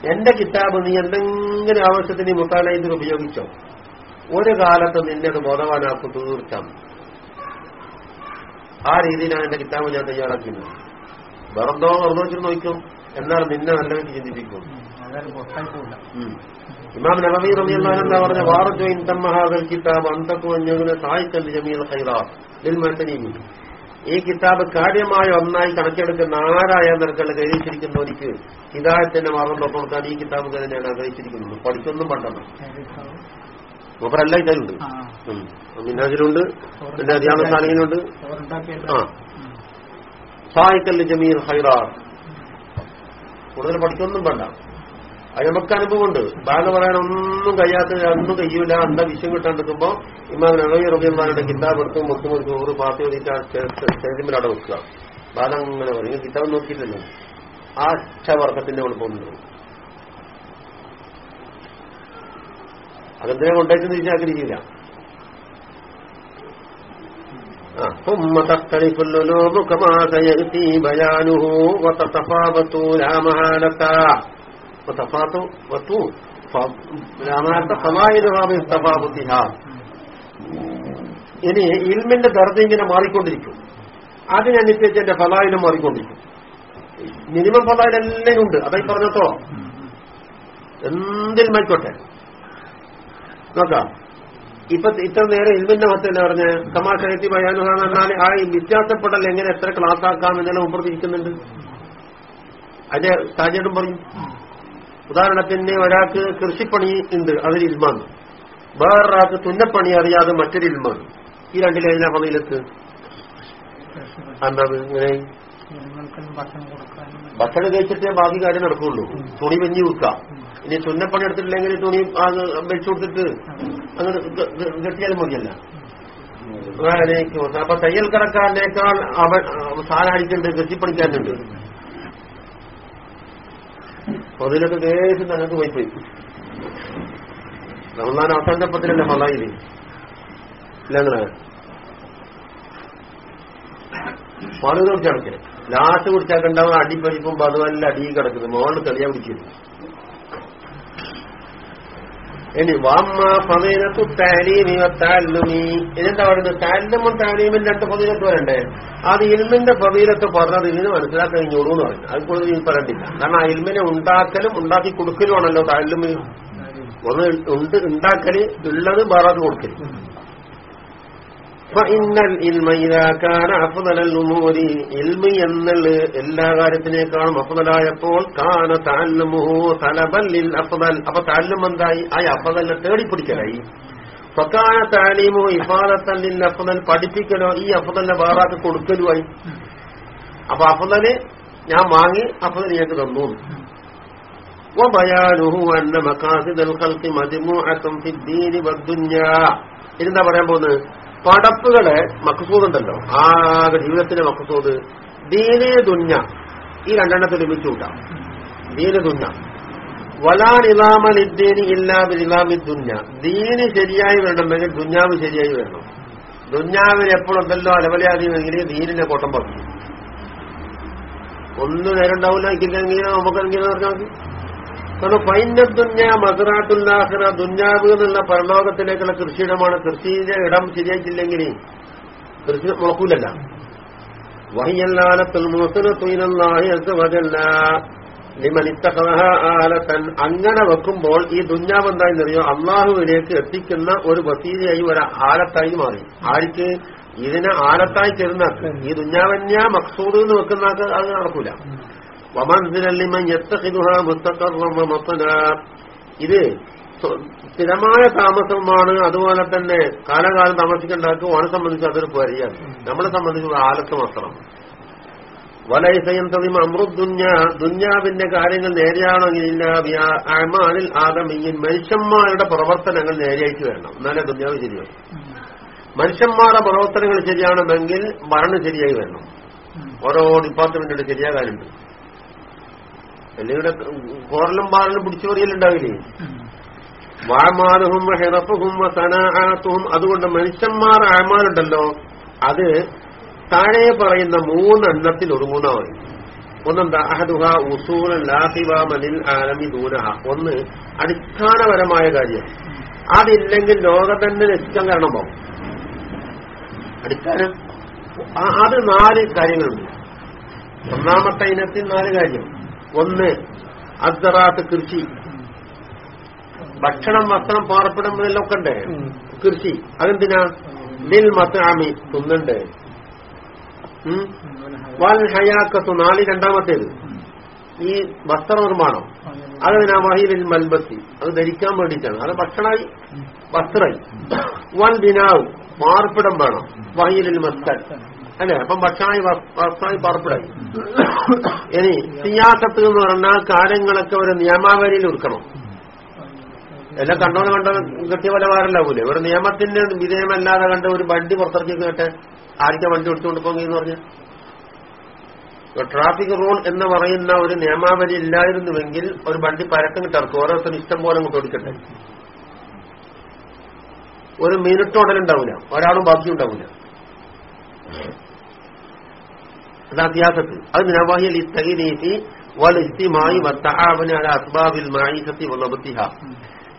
എന്റെ കിതാബ് നീ എന്തെങ്കിലും ആവശ്യത്തിന് മുത്താലയത്തിൽ ഉപയോഗിച്ചോ? ഒരു കാലത്ത് നിന്നെ അത് ബോധവാനാക്കും തീർച്ചാം ആ രീതിയിലാണ് എന്റെ കിതാബ് ഞാൻ തയ്യാറാക്കുന്നത് വെറുതോ വെറുതെ വെച്ചിട്ട് നോക്കും എന്നാൽ നിന്നെ നല്ല നല്ലതായിട്ട് ചിന്തിപ്പിക്കും. ഇമാം നബവി റളിയല്ലാഹു അൻഹു പറഞ്ഞ വാറജോ ഇൻ തമ്മഹാദൽ കിതാബ് അന്തക്കു സായിക്കൽ ജമീൽ ഖൈറാത്ത് ദിൽ മുഅ്തനീൻ ഈ കിതാബ് കാര്യമായ ഒന്നായി കണക്കെടുക്കുന്ന ആരായ നിരക്കുള്ള ഗ്രഹിച്ചിരിക്കുന്നവർക്ക് ഹിതായത്തിന്റെ മാർഗം തൊട്ടുകൊടുക്കാൻ ഈ കിതാബ് തന്നെയാണ് ആഗ്രഹിച്ചിരിക്കുന്നത്. പഠിച്ചൊന്നും പണ്ടണം മൂപ്പരല്ല ഇതിലുണ്ട് മിന്നാജിലുണ്ട് പിന്നെ അധ്യാപന സ്ഥാനികനുണ്ട് ആ. സായിക്കൽ ജമീർ ഹൈറാർ. കൂടുതൽ പഠിച്ചൊന്നും വേണ്ട അത് നമുക്ക് അനുഭവമുണ്ട് ബാധ പറയാൻ ഒന്നും കഴിയാത്ത ഒന്നും കഴിയൂല അന്ത വിഷയം കിട്ടാണ്ടിരിക്കുമ്പോ ഇമാം നവീ റബിയുടെ കിതാബ് എടുത്തും മുത്തും ഒരു ചോറ് പാത്തി ഒതിച്ച് സ്റ്റേജിമിൽ അവിടെ വെക്കുക ബാധ അങ്ങനെ പറയും കിതാബ് നോക്കിയില്ലല്ലോ ആ അക്ഷവർക്കത്തിന്റെ അവിടെ പോകുന്നുണ്ട് അതെന്തിനെ കൊണ്ടേച്ചെന്ന് ചോദിച്ചാൽ ആഗ്രഹിക്കില്ല ثم تختلف اللولوب كما سيأتي بيانه وتتفاوت لا محالة ഇനി ഇൽമിന്റെ ദർജ ഇങ്ങനെ മാറിക്കൊണ്ടിരിക്കും. അതിനനുസരിച്ച് എന്റെ ഫലായിലും മാറിക്കൊണ്ടിരിക്കും. മിനിമം ഫലായിൽ എല്ലാം ഉണ്ട്. അതായി പറഞ്ഞോ എന്തിനുമായിക്കോട്ടെ നോക്കാം. ഇപ്പൊ ഇത്ര നേരം ഇൽമിന്റെ മത്ത് പറഞ്ഞ. പറഞ്ഞ് തമാശയത്തി പറയാനുഹാന്ന് ആ വ്യത്യാസപ്പെടൽ എങ്ങനെ എത്ര ക്ലാസ് ആക്കാം എന്നെല്ലാം മുമ്പിരിക്കുന്നുണ്ട് അതിന്റെ സാഹചര്യം പറഞ്ഞു ഉദാഹരണത്തിന് ഒരാൾക്ക് കൃഷിപ്പണി ഉണ്ട് അതൊരു ഇൽമാണ് വേറൊരാൾക്ക് തുന്നപ്പണി അറിയാതെ മറ്റൊരു ഇൽമാണ് ഈ രണ്ടിലേതിനാ പണിയിലെത്ത് എന്താ ഇങ്ങനെ ഭക്ഷണം കഴിച്ചിട്ടേ ബാക്കി കാര്യം നടക്കുള്ളൂ. തുണി വെഞ്ഞു വെക്കാം ഇനി തുന്നപ്പണി എടുത്തിട്ടില്ലെങ്കിൽ തുണി വെച്ചു കൊടുത്തിട്ട് അങ്ങനെ കെട്ടിയാലും മതിയല്ല. അപ്പൊ തയ്യൽ കടക്കാരനേക്കാൾ അവൻ സാധാരിക്കുന്നുണ്ട് കൃഷിപ്പണിക്കാരനുണ്ട് അപ്പൊ ദേശം ഞങ്ങൾക്ക് പോയിപ്പോയി. റമദാൻ അവസാനപ്പത്തിലല്ലേ ഫലായിൽ ഇല്ലങ്ങനെ പാൽ കുടിച്ചടക്കേ ലാസ്റ്റ് കുടിച്ചാൽ ഉണ്ടാവുന്ന അടി പരിപ്പും അതുപോലെ അടി കിടക്കുന്നു. മോളിൽ തെളിയാ പിടിക്കുന്നു ഇനി വാമ്മ ഫമീനത്തു താലീമി താലുമി. ഇതെന്താ പറയുന്നത്? താലിമും താലീമും രണ്ട് ഫതീലത്ത് വരണ്ടേ? അത് ഇൽമിന്റെ ഫതീലത്ത് പറഞ്ഞത് ഇതിന് മനസ്സിലാക്കാൻ കഴിഞ്ഞോളൂ എന്ന് പറഞ്ഞു. അത് കൂടുതൽ ഇത് പറയണ്ടില്ല. കാരണം ആ ഇൽമിനെ ഉണ്ടാക്കലും ഉണ്ടാക്കി കൊടുക്കലുമാണല്ലോ താലിമിയും ഒന്ന് ഉണ്ട് ഉണ്ടാക്കൽ ഉള്ളത് വേറെ കൊടുക്കൽ. فإن العلم إذا كان أفضل الأمور علم എന്നുള്ള എല്ലാ കാര്യത്തിനേക്കാളും അഫദലായപ്പോൾ കാന തഅല്ലുമുഹു തലബൻ ലിൽ അഫദൽ അപ്പൊ തഅല്ലും എന്തായി ആ അഫദലിനെ തേടിപ്പിടിക്കലായി ഫക്കാന താലീമു ഇഫാദത്തൻ ലിൽ അഫദൽ പഠിപ്പിക്കലോ ഈ അഫദലിനെ വേറാക്ക് കൊടുക്കലുമായി അപ്പൊ അഫദല് ഞാൻ വാങ്ങി അഫദൽ ഞങ്ങൾക്ക് തന്നു وبيانه أن مقاصد الخلق مجموعة في الدين والدنيا ഇതെന്താ പറയാൻ പോകുന്നത് പടപ്പുകളെ മക്കസൂദുണ്ടല്ലോ ആകെ ജീവിതത്തിന്റെ മക്കസൂദ് ദീനേ ദുഞ്ഞ ഈ രണ്ടെണ്ണത്തിൽ ഒരുമിച്ച് കൂട്ടാം ദീന ദുഞ്ഞ വലാ ഇലാമൽ ഇദ്ദേനി ഇല്ലാ ഇലാമി ദുഞ്ഞ ദീന് ശരിയായി വരണമെങ്കിൽ ദുഞ്ഞാവ് ശരിയായി വരണം. ദുഞ്ഞാവിന് എപ്പോഴുണ്ടല്ലോ അലവലാതിയെങ്കിൽ ദീനിന്റെ കോട്ടം പറഞ്ഞു ഒന്നും നേരം ഉണ്ടാവില്ല എനിക്കെങ്കിലും നമുക്കെങ്കിലും പറഞ്ഞാൽ മതി കാരണം ഫൈന ദുഞ്ഞ മസറാത്തുല്ലാഹറ ദുഞ്ഞാവ് എന്നുള്ള പരലോകത്തിലേക്കുള്ള കൃഷിയിടമാണ്. കൃഷിയുടെ ഇടം ശരിയായിട്ടില്ലെങ്കിൽ കൃഷി നോക്കൂലല്ല. വഹിയല്ലാലത്തുൽ ആലത്തൻ അങ്ങനെ വെക്കുമ്പോൾ ഈ ദുഞ്ഞാവ് എന്തായെന്നറിയോ അള്ളാഹുവിലേക്ക് എത്തിക്കുന്ന ഒരു വസീലയായി ഒരു ആലത്തായി മാറി. ആർക്ക്? ഇതിനെ ആലത്തായി ചെരുന്നാക്ക് ഈ ദുഞ്ഞാവന്യ മക്സൂദ് എന്ന് വെക്കുന്നാക്ക് അത് നടക്കൂല. ഇത് സ്ഥിരമായ താമസമാണ് അതുപോലെ തന്നെ കാലകാലം താമസിക്കേണ്ടാക്കും അവനെ സംബന്ധിച്ച് അതൊരു പരിചയം നമ്മളെ സംബന്ധിച്ച് ആലത്ത് മാത്രം. വലൈസയന്തതിമ അമൃദുഞ്ഞ ദുഞ്ഞാവിന്റെ കാര്യങ്ങൾ നേരെയാണെങ്കിൽ അമാനിൽ ആദമിയൻ മനുഷ്യന്മാരുടെ പ്രവർത്തനങ്ങൾ നേരെയായിട്ട് വേണം എന്നാലേ ദുഞ്ഞാവ് ശരിയാവും. മനുഷ്യന്മാരുടെ പ്രവർത്തനങ്ങൾ ശരിയാണെന്നെങ്കിൽ മരണം ശരിയായി വരണം. ഓരോ ഡിപ്പാർട്ട്മെന്റിന്റെ ശരിയാകാനുണ്ട് അല്ലെങ്കിൽ കോറലും പാറലും പിടിച്ചു പറയലുണ്ടാവില്ലേ വാമാറുഹും ഹിറഫുഹും സനാഹത്തും അതുകൊണ്ട് മനുഷ്യന്മാർ ആമാരുണ്ടല്ലോ അത് താഴെ പറയുന്ന മൂന്നെണ്ണത്തിൽ ഒതുങ്ങുന്നതാണ് ഒന്നെന്താ? അഹദുഹ ഉസൂൽ ലാഹിബാമനിൽ ആലമി ദൂരഹ ഒന്ന് അടിസ്ഥാനപരമായ കാര്യം. അതില്ലെങ്കിൽ ലോകം തന്നെ രക്ഷിക്കാൻ കാരണം പോകും. അടിസ്ഥാനം? അത് നാല് കാര്യങ്ങളുണ്ട്. ഒന്നാമത്തെ ഇനത്തിൽ നാല് കാര്യം. ഒന്ന് അസറാത്ത് കൃഷി ഭക്ഷണം വസ്ത്രം പാർപ്പിടം ഇതെല്ലാം ഉണ്ടേ. കൃഷി അതെന്തിനാ? ലിൽ മത്താമി തുന്നണ്ട്? വൽ ഹയാക്കത്തു നാല് രണ്ടാമത്തേത്. ഈ വസ്ത്രനിർമ്മാണം അതെന്തിനാ? വഹിലിൽ മൽബത്തി. അത് ധരിക്കാൻ വേണ്ടിയിട്ടാണ്. അത് ഭക്ഷണമായി വസ്ത്രമായി വൻ ബിനാവ് പാർപ്പിടം വേണം. വഹിലിൽ മസ്തൻ അല്ലെ? അപ്പം വസ്- വസ്ത്രമായി പാർപ്പിടായി ഇനി സിയാസത്ത് എന്ന് പറഞ്ഞാൽ കാര്യങ്ങളൊക്കെ ഒരു നിയമാവലിയിൽ ഒരുക്കണം എല്ലാം കണ്ടോന്ന് കണ്ട കിട്ടിയ പോലെ വാരല്ലാവൂലേ ഒരു നിയമത്തിന്റെ വിധേയമല്ലാതെ കണ്ട് ഒരു വണ്ടി പുറത്തിറക്കി കേട്ടെ ആർക്കാ വണ്ടി എടുത്തുകൊണ്ട് പോകുന്നതെന്ന് പറഞ്ഞ ട്രാഫിക് റൂൾ എന്ന് പറയുന്ന ഒരു നിയമാവലി ഇല്ലായിരുന്നുവെങ്കിൽ ഒരു വണ്ടി പരക്കം കിട്ടിറക്കും ഓരോരുത്തരും ഇഷ്ടം പോലെ അങ്ങോട്ട് ഓടിക്കട്ടെ. ഒരു മിനിറ്റ് ഉടലുണ്ടാവില്ല. ഒരാളും ബാക്കി ഉണ്ടാവില്ല അത് അത്യാസത്ത് അത് നവാഹിൽ ഇസ്തഗീനീതി വൽ ഇസ്തിമായി അസ്ബാബിൽ മഈസത്തി വലബത്തിഹ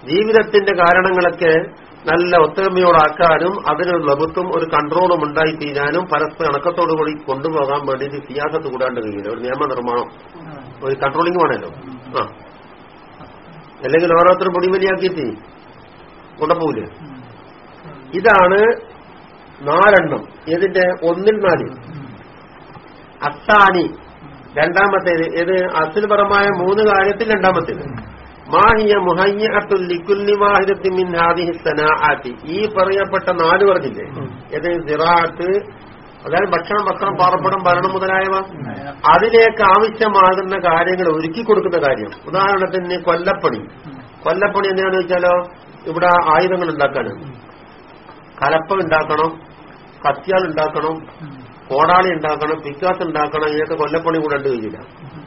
ജീവിതത്തിന്റെ കാരണങ്ങളൊക്കെ നല്ല ഒത്തൊരുമയോടാക്കാനും അതിനൊരു ലഭുത്വം ഒരു കൺട്രോളും ഉണ്ടായി തീരാനും പരസ്പര ഇണക്കത്തോടു കൂടി കൊണ്ടുപോകാൻ വേണ്ടിയിട്ട് സിയാസത്ത് കൂടാണ്ട് കഴിയില്ല ഒരു നിയമനിർമ്മാണം. ഒരു കൺട്രോളിംഗ് വേണമല്ലോ. ആ. അല്ലെങ്കിൽ ഓരോരുത്തരും പൊടിമലിയാക്കിയിട്ട് കൊണ്ടുപോകില്ലേ ഇതാണ് നാലെണ്ണം. ഇതിന്റെ ഒന്നിൽ നാല്. അത്താനി രണ്ടാമത്തേത് ഇത് അസുൽപരമായ മൂന്ന് കാര്യത്തിൽ രണ്ടാമത്തേത്. മാഹിയ മുഹയ്യത്തുൽ ലിക്കുല്ലി വാഹിദത്തി മിൻ ഹാദിഹി സനാഅത്തി. ഈ പറയപ്പെട്ട നാല് പറഞ്ഞില്ലേ? ഇത് സിറാത്ത്. അതായത് ഭക്ഷണം വസ്ത്രം പാറപ്പടം ഭരണം മുതലായവ. അതിലേക്ക് ആവശ്യമാകുന്ന കാര്യങ്ങൾ ഒരുക്കി കൊടുക്കുന്ന കാര്യം. ഉദാഹരണത്തിന് കൊല്ലപ്പണി. കൊല്ലപ്പണി എന്താണെന്ന് വെച്ചാലോ? ഇവിടെ ആയുധങ്ങൾ ഉണ്ടാക്കാനാണ്. കലപ്പ ഉണ്ടാക്കണം. കത്തിയാൽ ഉണ്ടാക്കണം. കോടാളി ഉണ്ടാക്കണം പിക്കാസ് ഉണ്ടാക്കണം ഇതൊക്കെ കൊല്ലപ്പണി കൂടെ ഉണ്ട് കഴിയില്ല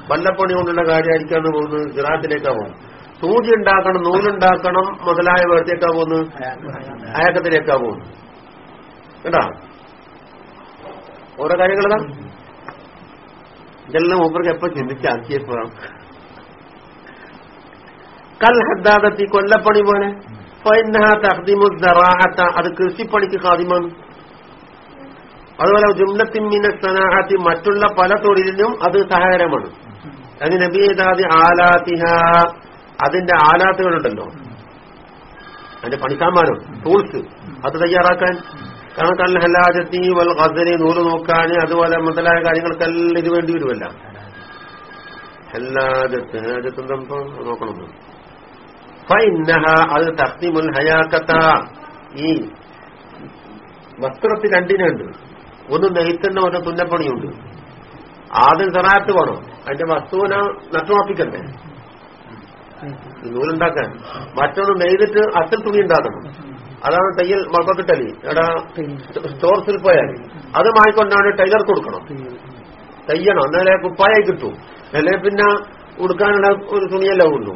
കൊല്ലപ്പണി കൊണ്ടുള്ള കാര്യമായിരിക്കാന്ന് പോകുന്നത് ഗിറാത്തിലേക്കാ പോകും സൂചി ഉണ്ടാക്കണം നൂലുണ്ടാക്കണം മുതലായ വേർത്തേക്കാ പോകുന്നത് അയക്കത്തിലേക്കാ പോകുന്നു കേട്ടാ? ഓരോ കാര്യങ്ങളതാ ഇതെല്ലാം മൂപ്പർക്ക് എപ്പോ ചിന്തിച്ചാക്കിയപ്പോ കൽ ഹദ്ദാദത്തി കൊല്ലപ്പണി പോലെ. അത് കൃഷിപ്പണിക്ക് ഖാദിമാണ്. അതുപോലെ ജുംലത്തിൻ സനാഹത്തി മറ്റുള്ള പല തൊഴിലിനും അത് സഹായകരമാണ്. അതിന് നബീദാദി ആലാത്തിഹ അതിന്റെ ആലാത്തുകളുണ്ടല്ലോ. അതിന്റെ പണിക്കാന്മാരും ടൂൾസ് അത് തയ്യാറാക്കാൻ. കാരണം കൽ ഹലാജത്തി വൽ ഖസരി നൂറ് നോക്കാൻ അതുപോലെ മുതലായ കാര്യങ്ങൾക്കെല്ലാം ഇത് വേണ്ടി വരുമല്ല. ഹല്ലാജത്ത് ഹലാജത്ത് എന്താ നോക്കണം ഫൈന്നഹ അത് തസ്തിമുൽ ഹയാക്കത്ത. ഈ വസ്ത്രത്തിൽ രണ്ടിനുണ്ട്. ഒന്ന് നെയ്ത്തന്നെ ഒന്ന് തുന്നപ്പണിയുണ്ട് ആദ്യം സറാത്ത് വേണം. അതിന്റെ വസ്തുവിനെ നഷ്ടമാപ്പിക്കണ്ടേ നൂലുണ്ടാക്കാൻ. മറ്റൊന്ന് നെയ്തിട്ട് അച്ഛൻ തുണി ഉണ്ടാക്കണം. അതാണ് തയ്യൽ മർബക്കിട്ടലി എടാ സ്റ്റോർസിൽ പോയാൽ. അത് വാങ്ങിക്കൊണ്ടാണ് ടൈലർ കൊടുക്കണം. തയ്യണം. എന്നാലേ കുപ്പായായി കിട്ടും. അല്ലെ പിന്നെ ഉടുക്കാനുള്ള ഒരു തുണിയല്ലേ ഉള്ളൂ.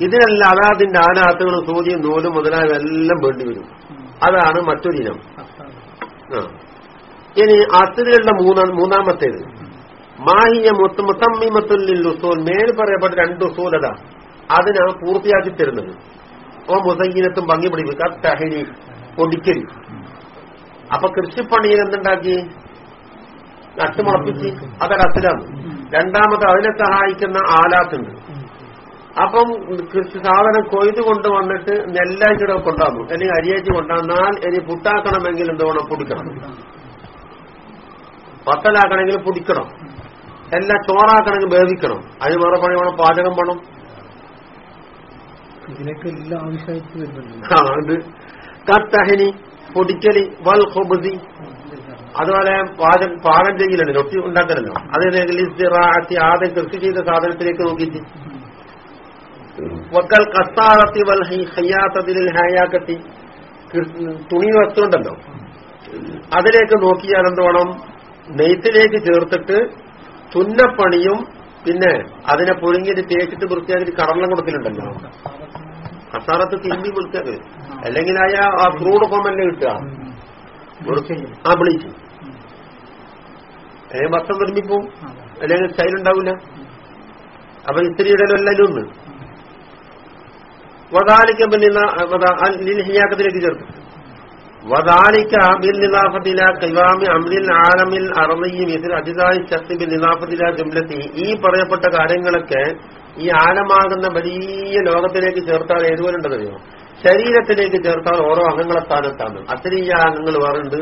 ഇതിനെല്ലാം അതാതിന്റെ ആനാത്തുകളും സൂചിയും നൂലും മുതലായവ എല്ലാം വേണ്ടി വരും. അതാണ് മറ്റൊരു ഇനം അസുരുകളുടെ മൂന്നാം മൂന്നാമത്തേത്. മാഹിയ മുത്ത മുത്തമ്മിമത്തുല്ലിൽ ഉസൂൽ മേൽ പറയപ്പെട്ട രണ്ട് ഉസൂലത അതിനാ പൂർത്തിയാക്കി തരുന്നത്. ഓ മുസൈനത്തും ഭംഗി പിടിപ്പിക്കുക തഹരി പൊടിക്കരി. അപ്പൊ കൃഷിപ്പണിയിൽ എന്തുണ്ടാക്കി? നട്ടുമുളപ്പിച്ച്. അതൊരു അസുരാണ് രണ്ടാമത് അതിനെ സഹായിക്കുന്ന ആലാത്തുണ്ട്. അപ്പം കൃഷി സാധനം കൊയ്ത് കൊണ്ടുവന്നിട്ട് നെല്ലാഴ്ചയുടെ കൊണ്ടുവന്നു അല്ലെങ്കിൽ അരിയാച്ചി കൊണ്ടുവന്നാൽ ഇനി പുട്ടാക്കണമെങ്കിൽ എന്ത് പുടിക്കണം പൊടിക്കണം. പത്തലാക്കണമെങ്കിൽ പുടിക്കണം. എല്ലാം ചോറാക്കണമെങ്കിൽ വേവിക്കണം. അതിന് വേറെ പണി വേണം? പാചകം വേണം. ഇതിനൊക്കെ എല്ലാം ആവശ്യമായിട്ട് വരുന്നുണ്ട്. ആ, അത് കത്തഹനി പൊടിക്കലി വൽ ഹുബുദി അതുപോലെ പാചകം പാകം ചെയ്യലുണ്ട്. ഒട്ടി ഉണ്ടാക്കലല്ലോ അതിനെങ്കിൽ ആദ്യം കൃഷി ചെയ്ത സാധനത്തിലേക്ക് നോക്കിയിട്ട് വക്കൽ കസ്താറത്തി വൽ ഹയ്യാത്തതിൽ ഹായാക്കത്തി. തുണി വസ്തുണ്ടല്ലോ. അതിലേക്ക് നോക്കിയാൽ എന്ത് വേണം? നെയ്ത്തിലേക്ക് ചേർത്തിട്ട് തുന്നപ്പണിയും പിന്നെ അതിനെ പുഴുങ്ങിയിട്ട് തേച്ചിട്ട് വൃത്തിയാക്കി കടലിനെ കൊടുക്കലുണ്ടല്ലോ. കസാറത്ത് തിരുമ്പി വൃത്തിയാക്കി. അല്ലെങ്കിൽ ആയ ആ ക്രൂഡ് ഫോമല്ലേ കിട്ടുക. ആ ബ്ലീച്ച് ഏ വസ്ത്രം നിർമ്മിപ്പും അല്ലെങ്കിൽ സ്റ്റൈൽ ഉണ്ടാവില്ല അപ്പൊ ഇത്തിരി ഇടലെല്ലാം ഒന്ന്. വദാലിക്ക ചേർത്തു. വദാലിക്ക ബിൽ നിലാഫത്തില കൈവാമി അമ്രിൽ ആലമിൽ അറന്നയും ഇതിൽ അതിഥായി ശക്തി ബിൽ നിലാഫത്തില ജുംലത്തി ഈ പറയപ്പെട്ട കാര്യങ്ങളൊക്കെ ഈ ആലമാകുന്ന വലിയ ലോകത്തിലേക്ക് ചേർത്താൽ ഏതുപോലെ ഉണ്ടെന്നറിയോ ശരീരത്തിലേക്ക് ചേർത്താൽ ഓരോ അംഗങ്ങളെ സ്ഥാനത്താണ്. അസരീയ അംഗങ്ങൾ വേറുണ്ട്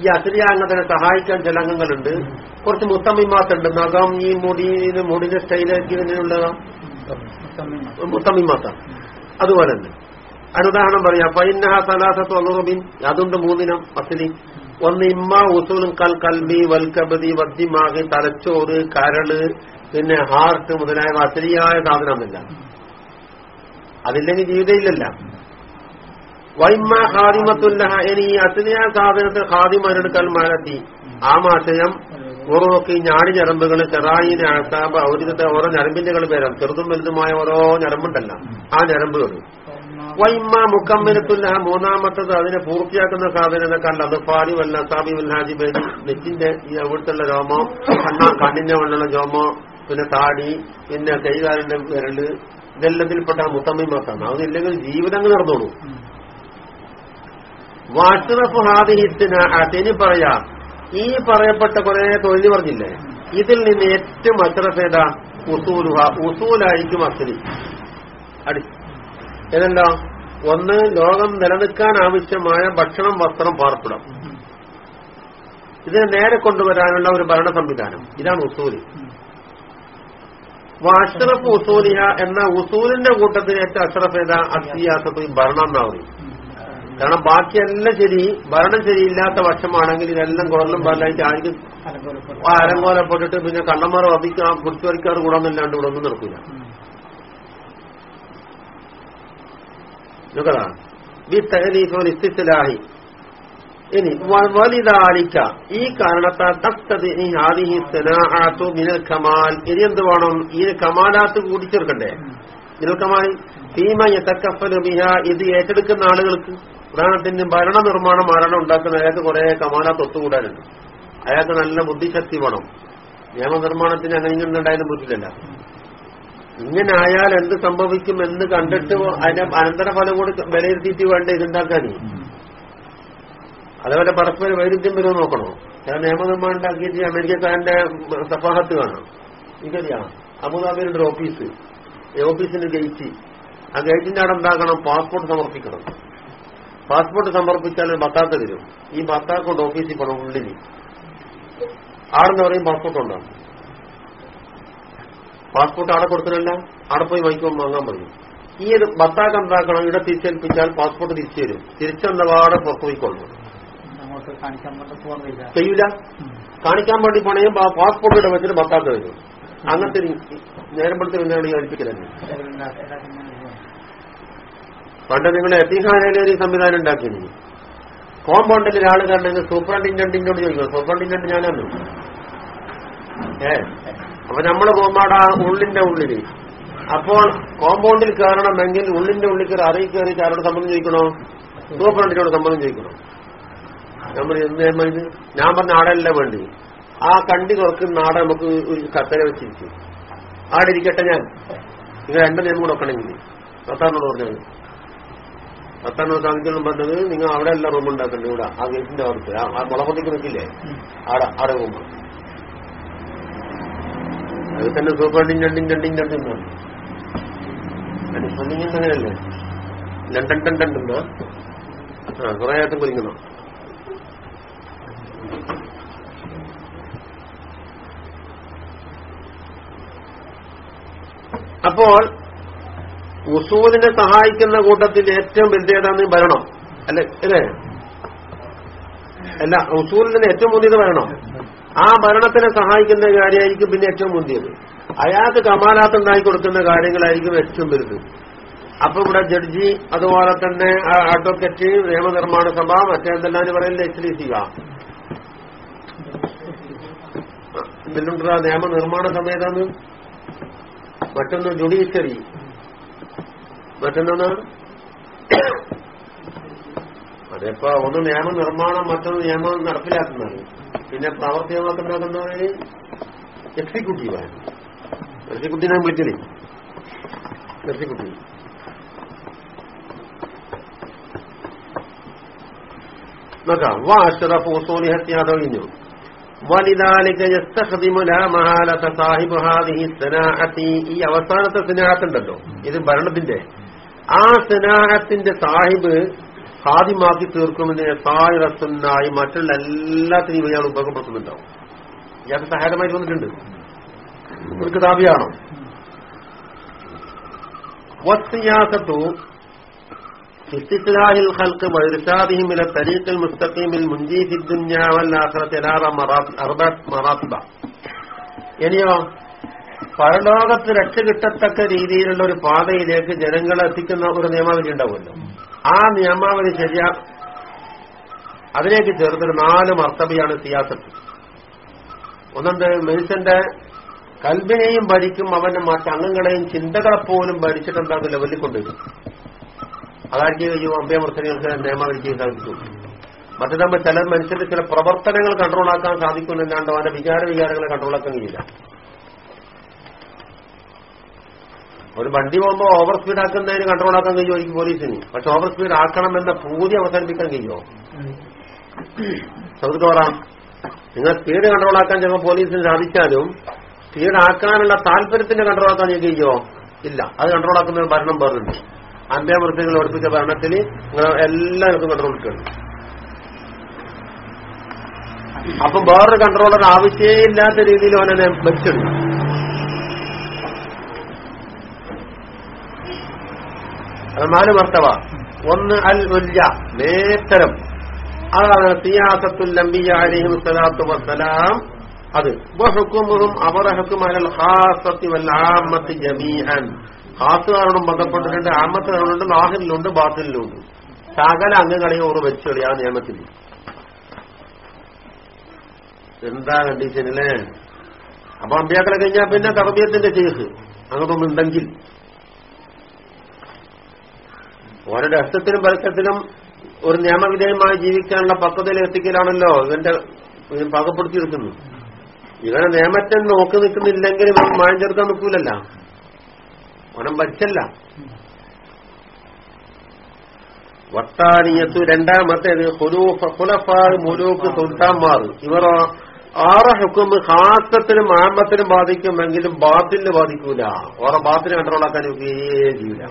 ഈ അസരീയ അംഗത്തിനെ സഹായിക്കാൻ ചില അംഗങ്ങളുണ്ട്. കുറച്ച് മുത്തമ്മിമാത്തുണ്ട്. നഖം ഈ മുടി മുടിന്റെ സ്റ്റൈലാക്കി തന്നെയുള്ളതാ മുത്തമ്മിമാത്ത. അതുപോലെ തന്നെ. അനുദാഹരണം പറയാം. പൈനഹ സലാസത്ത് അലുറബിൻ അതുണ്ട് മൂന്നിനം അസലി ഒന്ന് ഇമ്മ ഉസൂലും കൽ കൽബി വൽക്കബതി വദ്യമാക് തലച്ചോറ് കരൾ പിന്നെ ഹാർട്ട് മുതലായ അസലിയായ സാധനമല്ല അതില്ലെങ്കിൽ ജീവിതയില്ലല്ല വൈമ്മ ഹാദിമത്തുല്ലഹ ഇനി അസലിയായ സാധനത്തിൽ ഹാദിമരെടുക്കൽ മാലത്തി ആ മാശയം ഉറവൊക്കെ ഈ ഞാടി ഞരമ്പുകൾ ചെറായിന് അസാബ് അവരുടെ ഓരോ ഞരമ്പിന്റെകൾ പേരാം ചെറുതും വലുതുമായ ഓരോ ഞരമ്പുണ്ടല്ല. ആ ഞരമ്പുകൾ വൈമ്മ മുക്കമ്മിനത്തുല്ല മൂന്നാമത്തത് അതിനെ പൂർത്തിയാക്കുന്ന സാധനം കണ്ട അത് ഫാരി വല്ല സാബി വല്ലാജി ബേബി നെറ്റിന്റെ ഈ അവിടുത്തെ രോമോ കണ്ണ കണ്ണിന്റെ വെള്ളുള്ള രോമോ പിന്നെ താടി പിന്നെ കൈകാലിന്റെ വിരൽ ഇതെല്ലാത്തിൽപ്പെട്ട മുത്തമ്മിമാക്കാണ് അതില്ലെങ്കിൽ ജീവിതങ്ങൾ നടന്നോളൂ. വാഷ്റഫ് ഹാദിഹിത്തിന് അതിന് പറയാ ഈ പറയപ്പെട്ട കുറെ തൊഴിൽ പറഞ്ഞില്ലേ? ഇതിൽ നിന്ന് ഏറ്റവും അഷ്റഫ് ഏതാ? ഉസൂലുഹ ഉസൂലായിരിക്കും അസലി. അടി. ഏതല്ലോ ഒന്ന് ലോകം നിലനിൽക്കാൻ ആവശ്യമായ ഭക്ഷണം വസ്ത്രം പാർപ്പിടം. ഇതിനെ നേരെ കൊണ്ടുവരാനുള്ള ഒരു ഭരണ സംവിധാനം. ഇതാണ് ഉസൂൽ. അഷ്റഫ് ഉസൂലിയ എന്ന ഉസൂലിന്റെ കൂട്ടത്തിൽ ഏറ്റവും അഷ്റഫ് ഏതാ? അസിയാസത്തും ഭരണം എന്നാ പറയും കാരണം ബാക്കിയെല്ലാം ശരി ഭരണം ശരിയില്ലാത്ത പക്ഷമാണെങ്കിൽ ഇതെല്ലാം ഗവർണം പാലായിട്ട് ആർക്കും അരങ്കോലപ്പെട്ടിട്ട് പിന്നെ കണ്ണന്മാർ വധിക്കാൻ കുടിച്ചുവരിക്കാർ കൂടാന്നല്ലാണ്ട് ഇവിടെ ഒന്നും നടക്കില്ല ഇസ്തിലാഹി ഇനി വലിതാലിക്ക ഈ കാരണത്താൽ തസ്തതി ഈ ഹാദിഹി സനാഅത്തു മിനൽ കമാൽ. ഇനി എന്ത് വേണം? ഈ കമാലാത്ത് കൂടിച്ചേർക്കണ്ടേ മിനൽ കമാൽ. ഭീമ യതക്കഫലു ബിഹ. ഇത് ഏറ്റെടുക്കുന്ന ആളുകൾക്ക് ഉദാഹരണത്തിന് ഭരണ നിർമ്മാണം ആരാണ് ഉണ്ടാക്കുന്നത് അയാൾക്ക് കുറെ കമാലാത്ത് ഒത്തുകൂടാനുണ്ട് അയാൾക്ക് നല്ല ബുദ്ധിശക്തി വേണം. നിയമനിർമ്മാണത്തിന് അങ്ങനെ ഇങ്ങനെ ഉണ്ടായാലും പറ്റില്ലല്ല. ഇങ്ങനെ ആയാൽ എന്ത് സംഭവിക്കും എന്ന് കണ്ടിട്ട് അതിന്റെ അനന്തരഫലം കൂടി വിലയിരുത്തിയിട്ട് വേണ്ട ഇതുണ്ടാക്കാനേ? അതേപോലെ പരസ്പര വൈരുദ്ധ്യം വരും നോക്കണോ? ഞാൻ നിയമനിർമ്മാണം ഉണ്ടാക്കിയിട്ട് അമേരിക്കക്കാരന്റെ സഫാഹത്ത് കാണാം. എനിക്കറിയാം. അബുദാബിയുടെ ഓഫീസ്. ഓഫീസിന്റെ ഗേറ്റ് ആ ഗേറ്റിന്റെ അവിടെ എന്താക്കണം? പാസ്പോർട്ട് സമർപ്പിക്കണം. പാസ്പോർട്ട് സമർപ്പിച്ചാൽ ഒരു തരും. ഈ ബത്താക്ക കൊണ്ട് ഓഫീസിൽ പോകണം ഉള്ളിൽ. ആടെന്ന് പറയും പാസ്പോർട്ട് ഉണ്ടാവും പാസ്പോർട്ട് ആടെ കൊടുത്തില്ല ആടെ പോയി വാങ്ങിക്കുമ്പോൾ വാങ്ങാൻ പറയും ഈ ഒരു ബത്താക്ക എന്താക്കണം? ഇവിടെ തിരിച്ചേൽപ്പിച്ചാൽ പാസ്പോർട്ട് തിരിച്ചു തരും. തിരിച്ചെന്നവാടെ പുറത്തുപോയിക്കൊള്ളു ചെയ്യൂല? കാണിക്കാൻ വേണ്ടി പോണേ പാസ്പോർട്ട് ഇവിടെ വെച്ചിട്ട് ബത്താക്ക വരും അങ്ങനത്തെ ഒരു നേരമ്പളത്തിൽ എന്താണ് ഏൽപ്പിക്കലെന്നെ പണ്ട് നിങ്ങൾ എത്തിഹാനയിലെ ഒരു സംവിധാനം ഉണ്ടാക്കിയിരുന്നു കോമ്പൗണ്ടിൽ ഒരാൾ കണ്ടെങ്കിൽ സൂപ്രണ്ടിൻഡന്റിനോട് ചോദിക്കണം സൂപ്രണ്ടിന്റെ ഞാനാണ്. ഏ? അപ്പൊ നമ്മൾ പോകുമ്പോൾ ആ ഉള്ളിന്റെ ഉള്ളിൽ. അപ്പോൾ കോമ്പൗണ്ടിൽ കയറണമെങ്കിൽ ഉള്ളിന്റെ ഉള്ളിൽ കയറി അറിയി കയറി ആരോട് സമ്മതം ചോദിക്കണോ? സൂപ്രണ്ടിനോട് സമ്മതം ചോദിക്കണോ? നമ്മൾ എന്ത് ഞാൻ പറഞ്ഞ? ആടല്ല വേണ്ടി ആ കണ്ടി തുറക്കുന്ന ആടെ നമുക്ക് ഒരു കത്തര വെച്ചിരിക്കും. ആടെ ഇരിക്കട്ടെ ഞാൻ. നിങ്ങൾ എന്റെ നിയമം കൊടുക്കണമെങ്കിൽ കത്താറിനോട് പറഞ്ഞത്. പത്താറിനോട് കാണിക്കണം പറഞ്ഞത് നിങ്ങൾ അവിടെ എല്ലാം റൂം ഉണ്ടാക്കണ്ടേ ഇവിടെ? ആ ഗേറ്റിന്റെ അകത്ത്. ആ മുളപൊട്ടിക്ക് നിൽക്കില്ലേ? ആടെ ആടെ റൂം. അത് തന്നെ സൂപ്പർ രണ്ടിൻ രണ്ടിൻ രണ്ടിൻ അനുസരിങ്ങനെ അങ്ങനെയല്ലേ ലണ്ടൻ ഉണ്ടോ ആ കുറെ ആയിട്ടും കുലിക്കണം അപ്പോൾ ഉസൂലിനെ സഹായിക്കുന്ന കൂട്ടത്തിൽ ഏറ്റവും വലുതേതാണ് ഭരണം അല്ലെ? അല്ലേ? അല്ല ഉസൂലിന് ഏറ്റവും മുന്തിയത് ഭരണം ആ ഭരണത്തിനെ സഹായിക്കുന്ന കാര്യമായിരിക്കും പിന്നെ ഏറ്റവും മുന്തിയത്. അയാൾക്ക് കമാലാത്ത് ഉണ്ടാക്കി കൊടുക്കുന്ന കാര്യങ്ങളായിരിക്കും ഏറ്റവും വലുത്. അപ്പൊ ഇവിടെ ജഡ്ജി അതുപോലെ തന്നെ അഡ്വക്കറ്റ് നിയമനിർമ്മാണ സഭ മറ്റേതെല്ലാം പറയുന്നത് എച്ച് ഇതിലുണ്ടാ നിയമനിർമ്മാണ സമയത്താണ് മറ്റൊന്ന് ജുഡീഷ്യറി. മറ്റൊന്നാണ് അതിപ്പോ ഒന്ന് നിയമനിർമ്മാണം മറ്റൊന്ന് നിയമം നടപ്പിലാക്കുന്നത്. പിന്നെ പ്രാവർത്തികമാക്കി ഉണ്ടാക്കുന്നത് എക്സിക്യൂട്ടീവാണ്. എക്സിക്യൂട്ടീവിനെ വിളിച്ചില്ലേ? എക്സിക്യൂട്ടീവ്. നോക്കാം. വാ അഷറഫ് ഉസൂലി ഹത്യാതൊഴിഞ്ഞു ഈ അവസാനത്തെ സ്നേഹത്തുണ്ടല്ലോ. ഇത് ഭരണത്തിന്റെ ആ സിനാഹത്തിന്റെ സാഹിബ് ഹാദിമാക്കി തീർക്കുമെന്ന് സായിറത്തുന്നായി മറ്റുള്ള എല്ലാത്തിനും ഇയാൾ ഉപയോഗപ്പെടുത്തുന്നുണ്ടാവും ഇയാൾക്ക് സഹായകമായിട്ട് വന്നിട്ടുണ്ട് ഒരു കിതാബിയാണോ വസ്യാസത്തു استسلاح الخلق وإرشادهم إلى الطريق المستقيم المنجي في الدنيا والآخرة إلى أربعة مراتب ഇനിയോ പരലോകത്ത് രക്ഷ കിട്ടത്തക്ക രീതിയിലുള്ള ഒരു പാതയിലേക്ക് ജനങ്ങളെ എത്തിക്കുന്ന ഒരു നിയമാവലി ഉണ്ടാവുമല്ലോ. ആ നിയമാവലി ശരിയാ. അതിലേക്ക് ചേർത്തൊരു നാല് മർത്തബയാണ് സിയാസത്ത്. ഒന്നെന്ത്? മനുഷ്യന്റെ കൽബിനെയും ഭരിക്കും അവന്റെ മറ്റ് അംഗങ്ങളെയും ചിന്തകളെ പോലും ഭരിച്ചിട്ടുണ്ടാകും ലെവലിൽ കൊണ്ടുവരും അതായിരിക്കും ഈ അഭ്യമർത്തനങ്ങൾക്ക് ചെയ്യാൻ സാധിച്ചു. മറ്റേതാകുമ്പോൾ ചില മനുഷ്യന്റെ ചില പ്രവർത്തനങ്ങൾ കൺട്രോളാക്കാൻ സാധിക്കുന്നില്ലാണ്ട് അവന്റെ വിചാര വികാരങ്ങളെ കൺട്രോളാക്കാൻ കഴിയില്ല. ഒരു വണ്ടി പോകുമ്പോൾ ഓവർ സ്പീഡ് ആക്കുന്നതിന് കൺട്രോൾ ആക്കാൻ കഴിയുമോ എനിക്ക് പോലീസിന്? പക്ഷെ ഓവർ സ്പീഡ് ആക്കണം എന്ന പൂതി അവസാനിപ്പിക്കാൻ കഴിയുമോ? പറയാം നിങ്ങൾ സ്പീഡ് കൺട്രോൾ ആക്കാൻ ചിലപ്പോൾ പോലീസിന് സാധിച്ചാലും സ്പീഡ് ആക്കാനുള്ള താല്പര്യത്തിന്റെ കൺട്രോൾ ആക്കാൻ കഴിയുമോ? ഇല്ല. അത് കൺട്രോൾ ആക്കുന്ന ഭരണം പറഞ്ഞിട്ടുണ്ട് അന്ത്യമൃത്യങ്ങൾ ഓടിപ്പിച്ച ഭരണത്തിൽ നിങ്ങൾ എല്ലാവർക്കും കൺട്രോൾ കിട്ടുന്നു അപ്പം വേറൊരു കൺട്രോളർ ആവശ്യമില്ലാത്ത രീതിയിൽ അവനെ വെച്ചെടുക്കും അത് നാല് മർത്തവ. ഒന്ന് അൽ ഉല്ല നേത്തരം. അതാണ് സിയാസത്തുൽ അംബിയ സലാത്തു സ്വലാത്തു വസ്സലാം. അത്. വഹുക്കുമുഹും അവരുടെ ഹുക്കും അലൽ ഖാസത്തി വൽ ആമ്മത്തി ജമീഅൻ. ഖാസുകാരോടും ബന്ധപ്പെട്ടിട്ടുണ്ട്. ആമത്തുകാരോടുണ്ട് നാഹിലുണ്ട് ബാത്തിലുണ്ട് സകല അംഗങ്ങളെയും ഓർ വെച്ചോളി ആ നിയമത്തിൽ. എന്താ കണ്ടീഷനല്ലേ അപ്പൊ അമ്പ്യാക്കളെ കഴിഞ്ഞാൽ പിന്നെ തറബിയത്തിന്റെ ചെയ്സ് അങ്ങനൊന്നുണ്ടെങ്കിൽ ഓരുടെ അർത്ഥത്തിലും പരസ്യത്തിനും ഒരു നിയമവിധേയമായി ജീവിക്കാനുള്ള പക്വതയിൽ എത്തിക്കലാണല്ലോ ഇവന്റെ പാകപ്പെടുത്തിയെടുക്കുന്നു ഇവനെ നിയമത്തെ നോക്കി നിൽക്കുന്നില്ലെങ്കിൽ ഇവൻ മായം ചേർക്കാൻ നിൽക്കൂലല്ല. ഓനം പറ്റല്ല വട്ടാനിയത്തു രണ്ടാമത്തേത് മുലൂക്ക് സുൽത്താൻമാർ. ഇവർ ആറ് ഹുക്കും ഹാസത്തിനും ആമത്തിനും ബാധിക്കുമെങ്കിലും ബാത്തിലിന് ബാധിക്കൂല. ഓരോ ബാത്തിന് കൺട്രോളാക്കാൻ ചെയ്യൂല.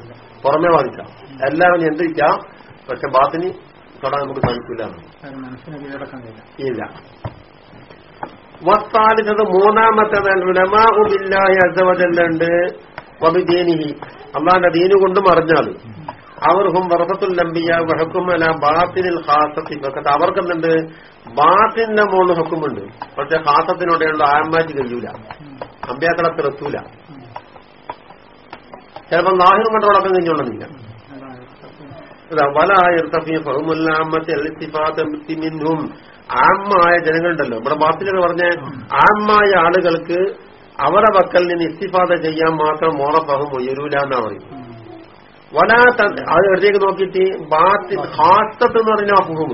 പുറമേ ബാധിക്കാം. എല്ലാവരും നിയന്ത്രിക്കാം പക്ഷെ ബാത്തിന് തൊടാൻ നമുക്ക് സാധിക്കില്ല ഇല്ല. വസ്താലിച്ചത് മൂന്നാമത്തേത് ഉലമാഉബില്ലാഹി അസവജല്ലുണ്ട് വബിദീനിഹി. അള്ളാന്റെ ദീന് കൊണ്ടും അറിഞ്ഞാൽ അവർക്കും വർഹത്തുൽ ലംബിയ വഹക്കും അല ബാത്തിനിൽ ഹാസത്തി വെക്കത്ത് അവർക്കെന്തുണ്ട് ബാത്തിന്റെ മോൾ ഹക്കുമുണ്ട്. പക്ഷെ ഹാസത്തിനോടെയുള്ള ആയമാറ്റി കഴിയൂല. അമ്പ്യാക്കളത്തിലെത്തൂല എത്തൂല ചിലപ്പോൾ നാഹിർ കണ്ടോളക്കം കഴിഞ്ഞോളുന്നില്ല ആമ്മായ ജനങ്ങളുണ്ടല്ലോ. ഇവിടെ ബാത്തിലൊക്കെ പറഞ്ഞ ആമായ ആളുകൾക്ക് അവരുടെ വക്കൽ നിന്ന് ഇസ്തിഫാദ ചെയ്യാൻ മാത്രം മോറഫഹം ഉയരൂല എന്നാ പറയും. വല അത് എവിടേക്ക് നോക്കിയിട്ട് ബാത്തി ഹാസ്തത്ത് എന്ന് പറഞ്ഞ മഫുഹും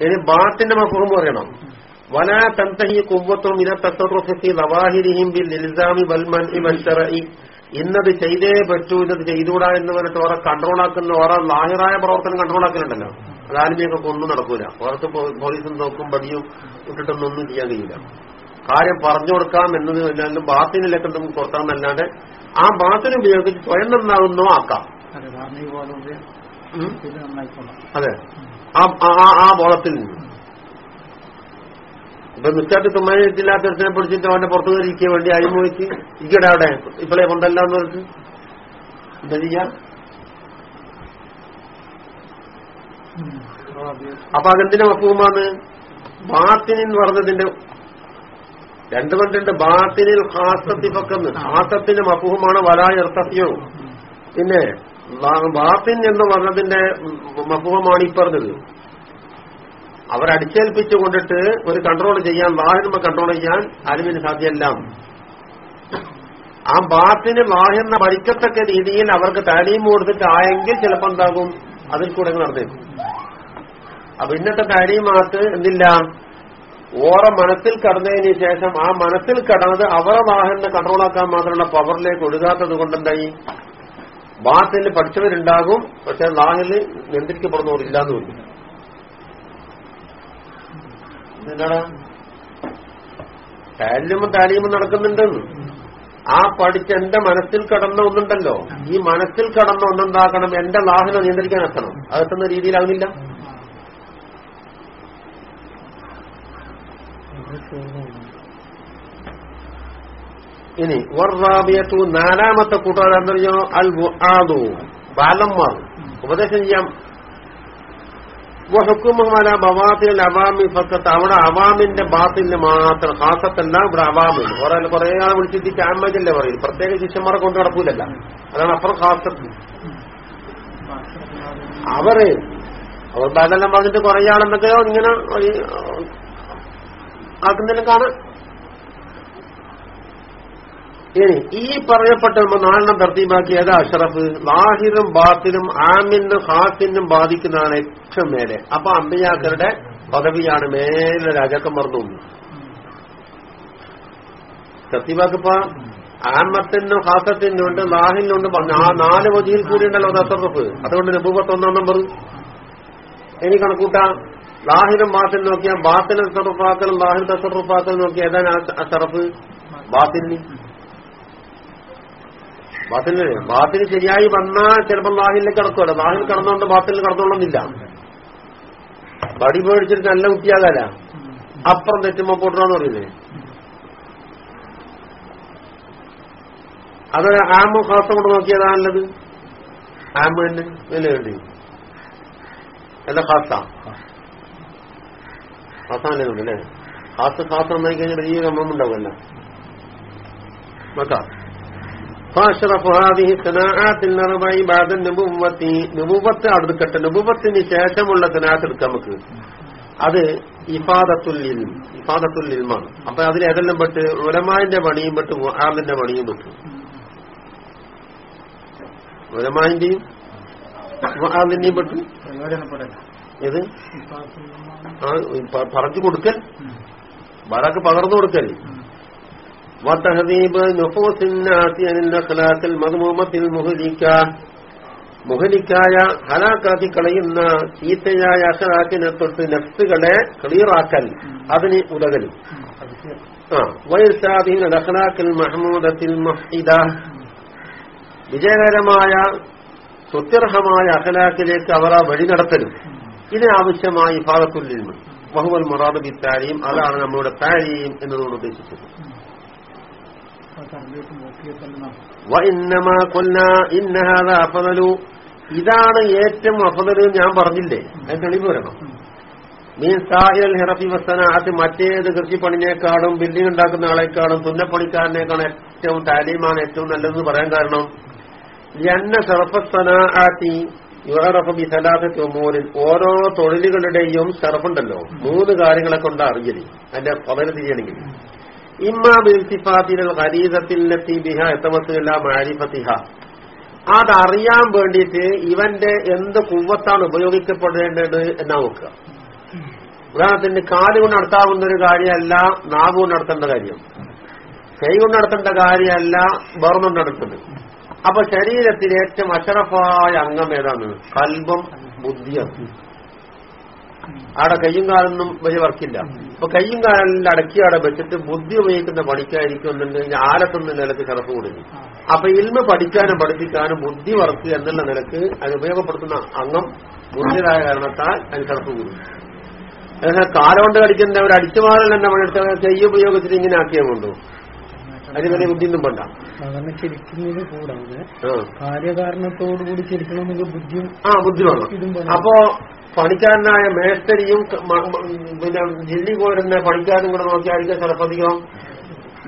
ഇനി ബാത്തിന്റെ മഫുഹും പറയണം. വലാ തന്തഹി കുവ്വത്തും ഇന തസ്വറുഫി ലവാഹിരിഹിം ബിൽ ഇൽസാമി വൽമൻ ഇവൽശറഇ ഇന്നത് ചെയ്തേ പറ്റൂ ഇന്നത് ചെയ്തുകൂടാ എന്ന് പറഞ്ഞിട്ട് ഓരോ കൺട്രോളാക്കുന്ന ഓരോ ലാഹിറായ പ്രവർത്തനം കൺട്രോളാക്കലുണ്ടല്ലോ അതാരുമേക്കൊക്കെ ഒന്നും നടക്കൂല. പുറത്ത് പോലീസും നോക്കും പതിയും ഇട്ടിട്ടൊന്നും ചെയ്യാൻ കഴിയില്ല. കാര്യം പറഞ്ഞു കൊടുക്കാം എന്നത് അല്ലാണ്ട് ബാത്തിനിലൊക്കെ എന്തെങ്കിലും കൊടുക്കാമെന്നല്ലാണ്ട് ആ ബാത്തിന് ഉപയോഗിച്ച് സ്വയം നന്നാകുന്നോ ആക്കാം. അതെ ആ ബോധത്തിൽ നിന്ന്. ഇപ്പൊ നിസ്കാരത്തിൽ തുമ്മയില്ലാത്തതിനെ പിടിച്ചിട്ട് അവന്റെ പുറത്തു കയറിയിരിക്കാൻ വേണ്ടി അഴിമോഹിച്ച് ഇരിക്കടെ അവിടെ. ഇപ്പോഴേ കൊണ്ടല്ല എന്ന് പറഞ്ഞിട്ട്. എന്താ ചെയ്യാ? അപ്പൊ അതെന്തിനെ മഫൂമാണ് ബാത്തിനിൽ പറഞ്ഞതിന്റെ രണ്ടു കൊണ്ടുണ്ട് ബാത്തിനിൽ ഹാസത്തി പക്കെന്ന് ഹാസത്തിന്റെ മഫൂമാണ് വലായ ഇർത്തഫ്യോ പിന്നെ ബാത്തിൻ എന്ന് പറഞ്ഞതിന്റെ മഫൂഹമാണ് ഈ പറഞ്ഞത്. അവരടിച്ചേൽപ്പിച്ചു കൊണ്ടിട്ട് ഒരു കൺട്രോൾ ചെയ്യാൻ വാഹിർമ കൺട്രോൾ ചെയ്യാൻ അലിമിന് സാധ്യമല്ല ആ ബാത്തിന് വാഹന പഠിക്കത്തക്ക രീതിയിൽ അവർക്ക് താലീം കൊടുത്തിട്ട് ആയെങ്കിൽ ചിലപ്പോൾ എന്താകും? അതിൽ കൂടെ നടന്നേക്കും. അപ്പൊ ഇന്നത്തെ താലീമാർക്ക് എന്തില്ല? ഓറ മനസ്സിൽ കടന്നതിന് ശേഷം ആ മനസ്സിൽ കടന്നത് അവരെ വാഹനെ കൺട്രോളാക്കാൻ മാത്രമുള്ള പവറിലേക്ക് ഒഴുകാത്തത് കൊണ്ടെന്തായി ബാത്തിൽ പഠിച്ചവരുണ്ടാകും പക്ഷെ ലാഹിൽ നിയന്ത്രിക്കപ്പെടുന്നവരില്ലാന്ന് വരും. എന്താണ്? താലിമും താലിമും നടക്കുന്നുണ്ടെന്ന്. ആ പഠിച്ച് എന്റെ മനസ്സിൽ കടന്ന ഒന്നുണ്ടല്ലോ. ഈ മനസ്സിൽ കടന്ന ഒന്നുണ്ടാക്കണം എന്റെ ലാഹിനെ നിയന്ത്രിക്കാൻ എത്തണം. അതെത്തുന്ന രീതിയിലാകുന്നില്ല ഇനി വർറാബിയത്തു നാലാമത്തെ കൂട്ടുകാരെന്തറിയോ അൽ ആദു ബാലന്മാർ. ഉപദേശം ചെയ്യാം. ഹുക്കുമല ബവാത്തിൽ അവാമി ഫക്കത്ത് അവിടെ അവാമിന്റെ ബാത്തിന് മാത്രം ഹാസത്തല്ല ഇവിടെ അവാമിൽ കുറെ കുറെ ആൾ വിളിച്ചിട്ട് ചാമ്മജല്ലേ പറയും പ്രത്യേക ശിഷ്യന്മാരെ കൊണ്ട് നടക്കൂലല്ല അതാണ് അപ്പുറം ഹാസത്ത് അവർ അവർ ബാലെല്ലാം പറഞ്ഞിട്ട് കുറെ ആളെന്നൊക്കെയോ ഇങ്ങനെ ഒരു, കാണാം ഇനി ഈ പറയപ്പെട്ട നാലെണ്ണം തർത്തീമാക്കി ഏതാ അഷറഫ്. ലാഹിറും ബാത്തിനും ആമിനും ഹാസിനും ബാധിക്കുന്നതാണ് ഏറ്റവും മേലെ. അപ്പൊ അമ്പിയാക്കരുടെ പദവിയാണ് മേലെ രാജാക്കം മറന്നു തർത്തീബാക്കിപ്പോ ആമത്തിനും ഹാസത്തിനും ഉണ്ട് ലാഹിനും ഉണ്ട്. പറഞ്ഞു ആ നാല് വതിയിൽ അത് അഷറഫ്. അതുകൊണ്ട് നബൂബത്ത് ഒന്നാം നമ്പർ. ഇനി കണക്കൂട്ടാം. ലാഹിറും ബാത്തിനും നോക്കിയാൽ ബാത്തിനും തസറുഫാക്കലും ലാഹിർ തസറുഫാക്കലും നോക്കിയാൽ ഏതാണ് അഷറഫ്? ബാത്തിന് ബാത്തിന് ബാത്തിന് ശരിയായി വന്നാൽ ചിലപ്പോൾ ലാഹിലേക്ക് കിടക്കുമല്ലോ. ബാഹിൽ കടന്നുകൊണ്ട് ബാത്തിൽ കടന്നോളുന്നില്ല ബടി പേടിച്ചിട്ട് നല്ല കുട്ടിയാകാല അപ്പുറം തെറ്റുമ്പോ പൊട്ടണമെന്ന് പറയുന്നത് അത് ആമ ഹാസം കൊണ്ട് നോക്കിയതാ നല്ലത്? ആമ തന്നെ വില വേണ്ടി അല്ല ഹാസ ഹാസാനല്ലേ അല്ലേ ഹാസ് ഹാസം നോക്കി കഴിഞ്ഞാൽ ഈ ഗമം ഉണ്ടാവുമല്ല. നോക്കാം സനാആത്തിൽറബായി ബാദൻ നുബുവത്തി നുബുവത്ത് അടുക്കട്ടെ നുബുവത്തിന് ശേഷമുള്ള സനാത്ത് എടുക്കാം നമുക്ക്. അത് ഇഫാദത്തുൽ ഇൽം ഇഫാദത്തുൽ ഇൽമാണ്. അപ്പൊ അതിൽ ഏതെല്ലാം പെട്ട്? ഉലമാന്റെ പണിയും പെട്ട് മുഹാമിന്റെ പണിയും പെട്ടു. ഉലമാന്റെയും മുഹാമിന്റെയും പെട്ടു. ഏത്? പറഞ്ഞു കൊടുക്കൽ. ബാലക്ക് പകർന്നു കൊടുക്കൽ. وتهذيب نفوس الناس عن الاخلاق المذمومة المهلكة മുഹലിക്കായ ഹലാക്കാക്കി കളയുന്ന ചീത്തയായ അഖലാക്കിനെ തൊട്ട് നഫ്സുകളെ ക്ലിയറാക്കൽ അതിന് ഉതകലും ആ വയസ്സാദീൻ അഖലാഖിൽ മഹ്മൂദത്തിൽ മുഹിദ വിജയകരമായ സുത്യർഹമായ അഖലാക്കിലേക്ക് അവർ ആ വഴി നടത്തലും ഇതിനാവശ്യമായ ഇഫാദത്തുല്ലിൽമ വഹുവൽ മുറാദ് ബി താരീം അതാണ് നമ്മളുടെ താരീം എന്നതുകൊണ്ട് ഉദ്ദേശിച്ചത് തരലേക്ക് നോക്കിയാൽ തന്നെ നാം വഇന്നമാ കൊല്ല ഇന്നഹാദ അഫദലു. ഇതാണ് ഏറ്റവും അഫദൽ ഞാൻ പറഞ്ഞില്ലേ? അത് തെളിവ് വരണം. മീൻ സാഹിൽ ഹിറഫി വസ്തനാഹത്ത് മറ്റേത് കൃഷിപ്പണിനേക്കാളും ബിൽഡിംഗ് ഉണ്ടാക്കുന്ന ആളെക്കാളും തുന്നപ്പണിക്കാരനേക്കാളും ഏറ്റവും താലീമാണ് ഏറ്റവും നല്ലതെന്ന് പറയാൻ കാരണം എന്ന ഷറഫസ്തനാഹത്തി യുറഫ സലാസത്തി ഉമൂരിൽ ഓരോ തൊഴിലുകളുടെയും സർഫുണ്ടല്ലോ. മൂന്ന് കാര്യങ്ങളെ കൊണ്ടാണ് അറിയൽ അതിന്റെ പതൽ തിരിയണമെങ്കിൽ അതറിയാൻ വേണ്ടിയിട്ട് ഇവന്റെ എന്ത് കുവത്താണ് ഉപയോഗിക്കപ്പെടേണ്ടത് എന്നാ നോക്കുക. ഉദാഹരണത്തിന് കാൽ കൊണ്ട് നടത്താവുന്ന ഒരു കാര്യമല്ല നാവ് കൊണ്ട് നടത്തേണ്ട കാര്യം. കൈ കൊണ്ട് നടത്തേണ്ട കാര്യമല്ല വേർന്നുകൊണ്ട് നടത്തുന്നത്. അപ്പൊ ശരീരത്തിലെ ഏറ്റവും അഷറഫായ അംഗം ഏതാണ്? കൽബം ബുദ്ധിയാണ്. അവിടെ കയ്യും കാലൊന്നും വലിയ വർക്കില്ല. അപ്പൊ കയ്യും കാലിൽ അടക്കി അവിടെ വെച്ചിട്ട് ബുദ്ധി ഉപയോഗിക്കുന്ന പണിക്കായിരിക്കും എന്നുണ്ടെങ്കിൽ ആലത്തൊന്നും നിലയ്ക്ക് കിടപ്പ് കൊടുക്കും. അപ്പൊ ഇൽമ പഠിക്കാനും പഠിപ്പിക്കാനും ബുദ്ധി വർക്ക് എന്നുള്ള നിലയ്ക്ക് അത് ഉപയോഗപ്പെടുത്തുന്ന അംഗം ബുദ്ധിയായ കാരണത്താൽ അതിന് കിടപ്പ് കൂടും എന്നാൽ കാലുകൊണ്ട് കടിക്കുന്ന ഒരു അടിച്ചുമാറൽ എന്നെ പണിയെടുത്ത കൈ ഉപയോഗിച്ചിട്ട് ഇങ്ങനെ ആക്കിയാൽ കൊണ്ടു അതിന് വലിയ ബുദ്ധിയൊന്നും വേണ്ട. സാധാരണ ചിരിക്കുന്നത് കൂടാതെ. കാര്യകാരണത്തോടുകൂടി ചിരിക്കണമെങ്കിൽ ബുദ്ധിയും ആ ബുദ്ധി വേണം. ഇതും വേണം. അപ്പോ പണിക്കാരനായ മേസ്തരിയും പിന്നെ ജില്ലി പോരുന്ന പണിക്കാരും കൂടെ നോക്കിയായിരിക്കും ചിലപ്പധികം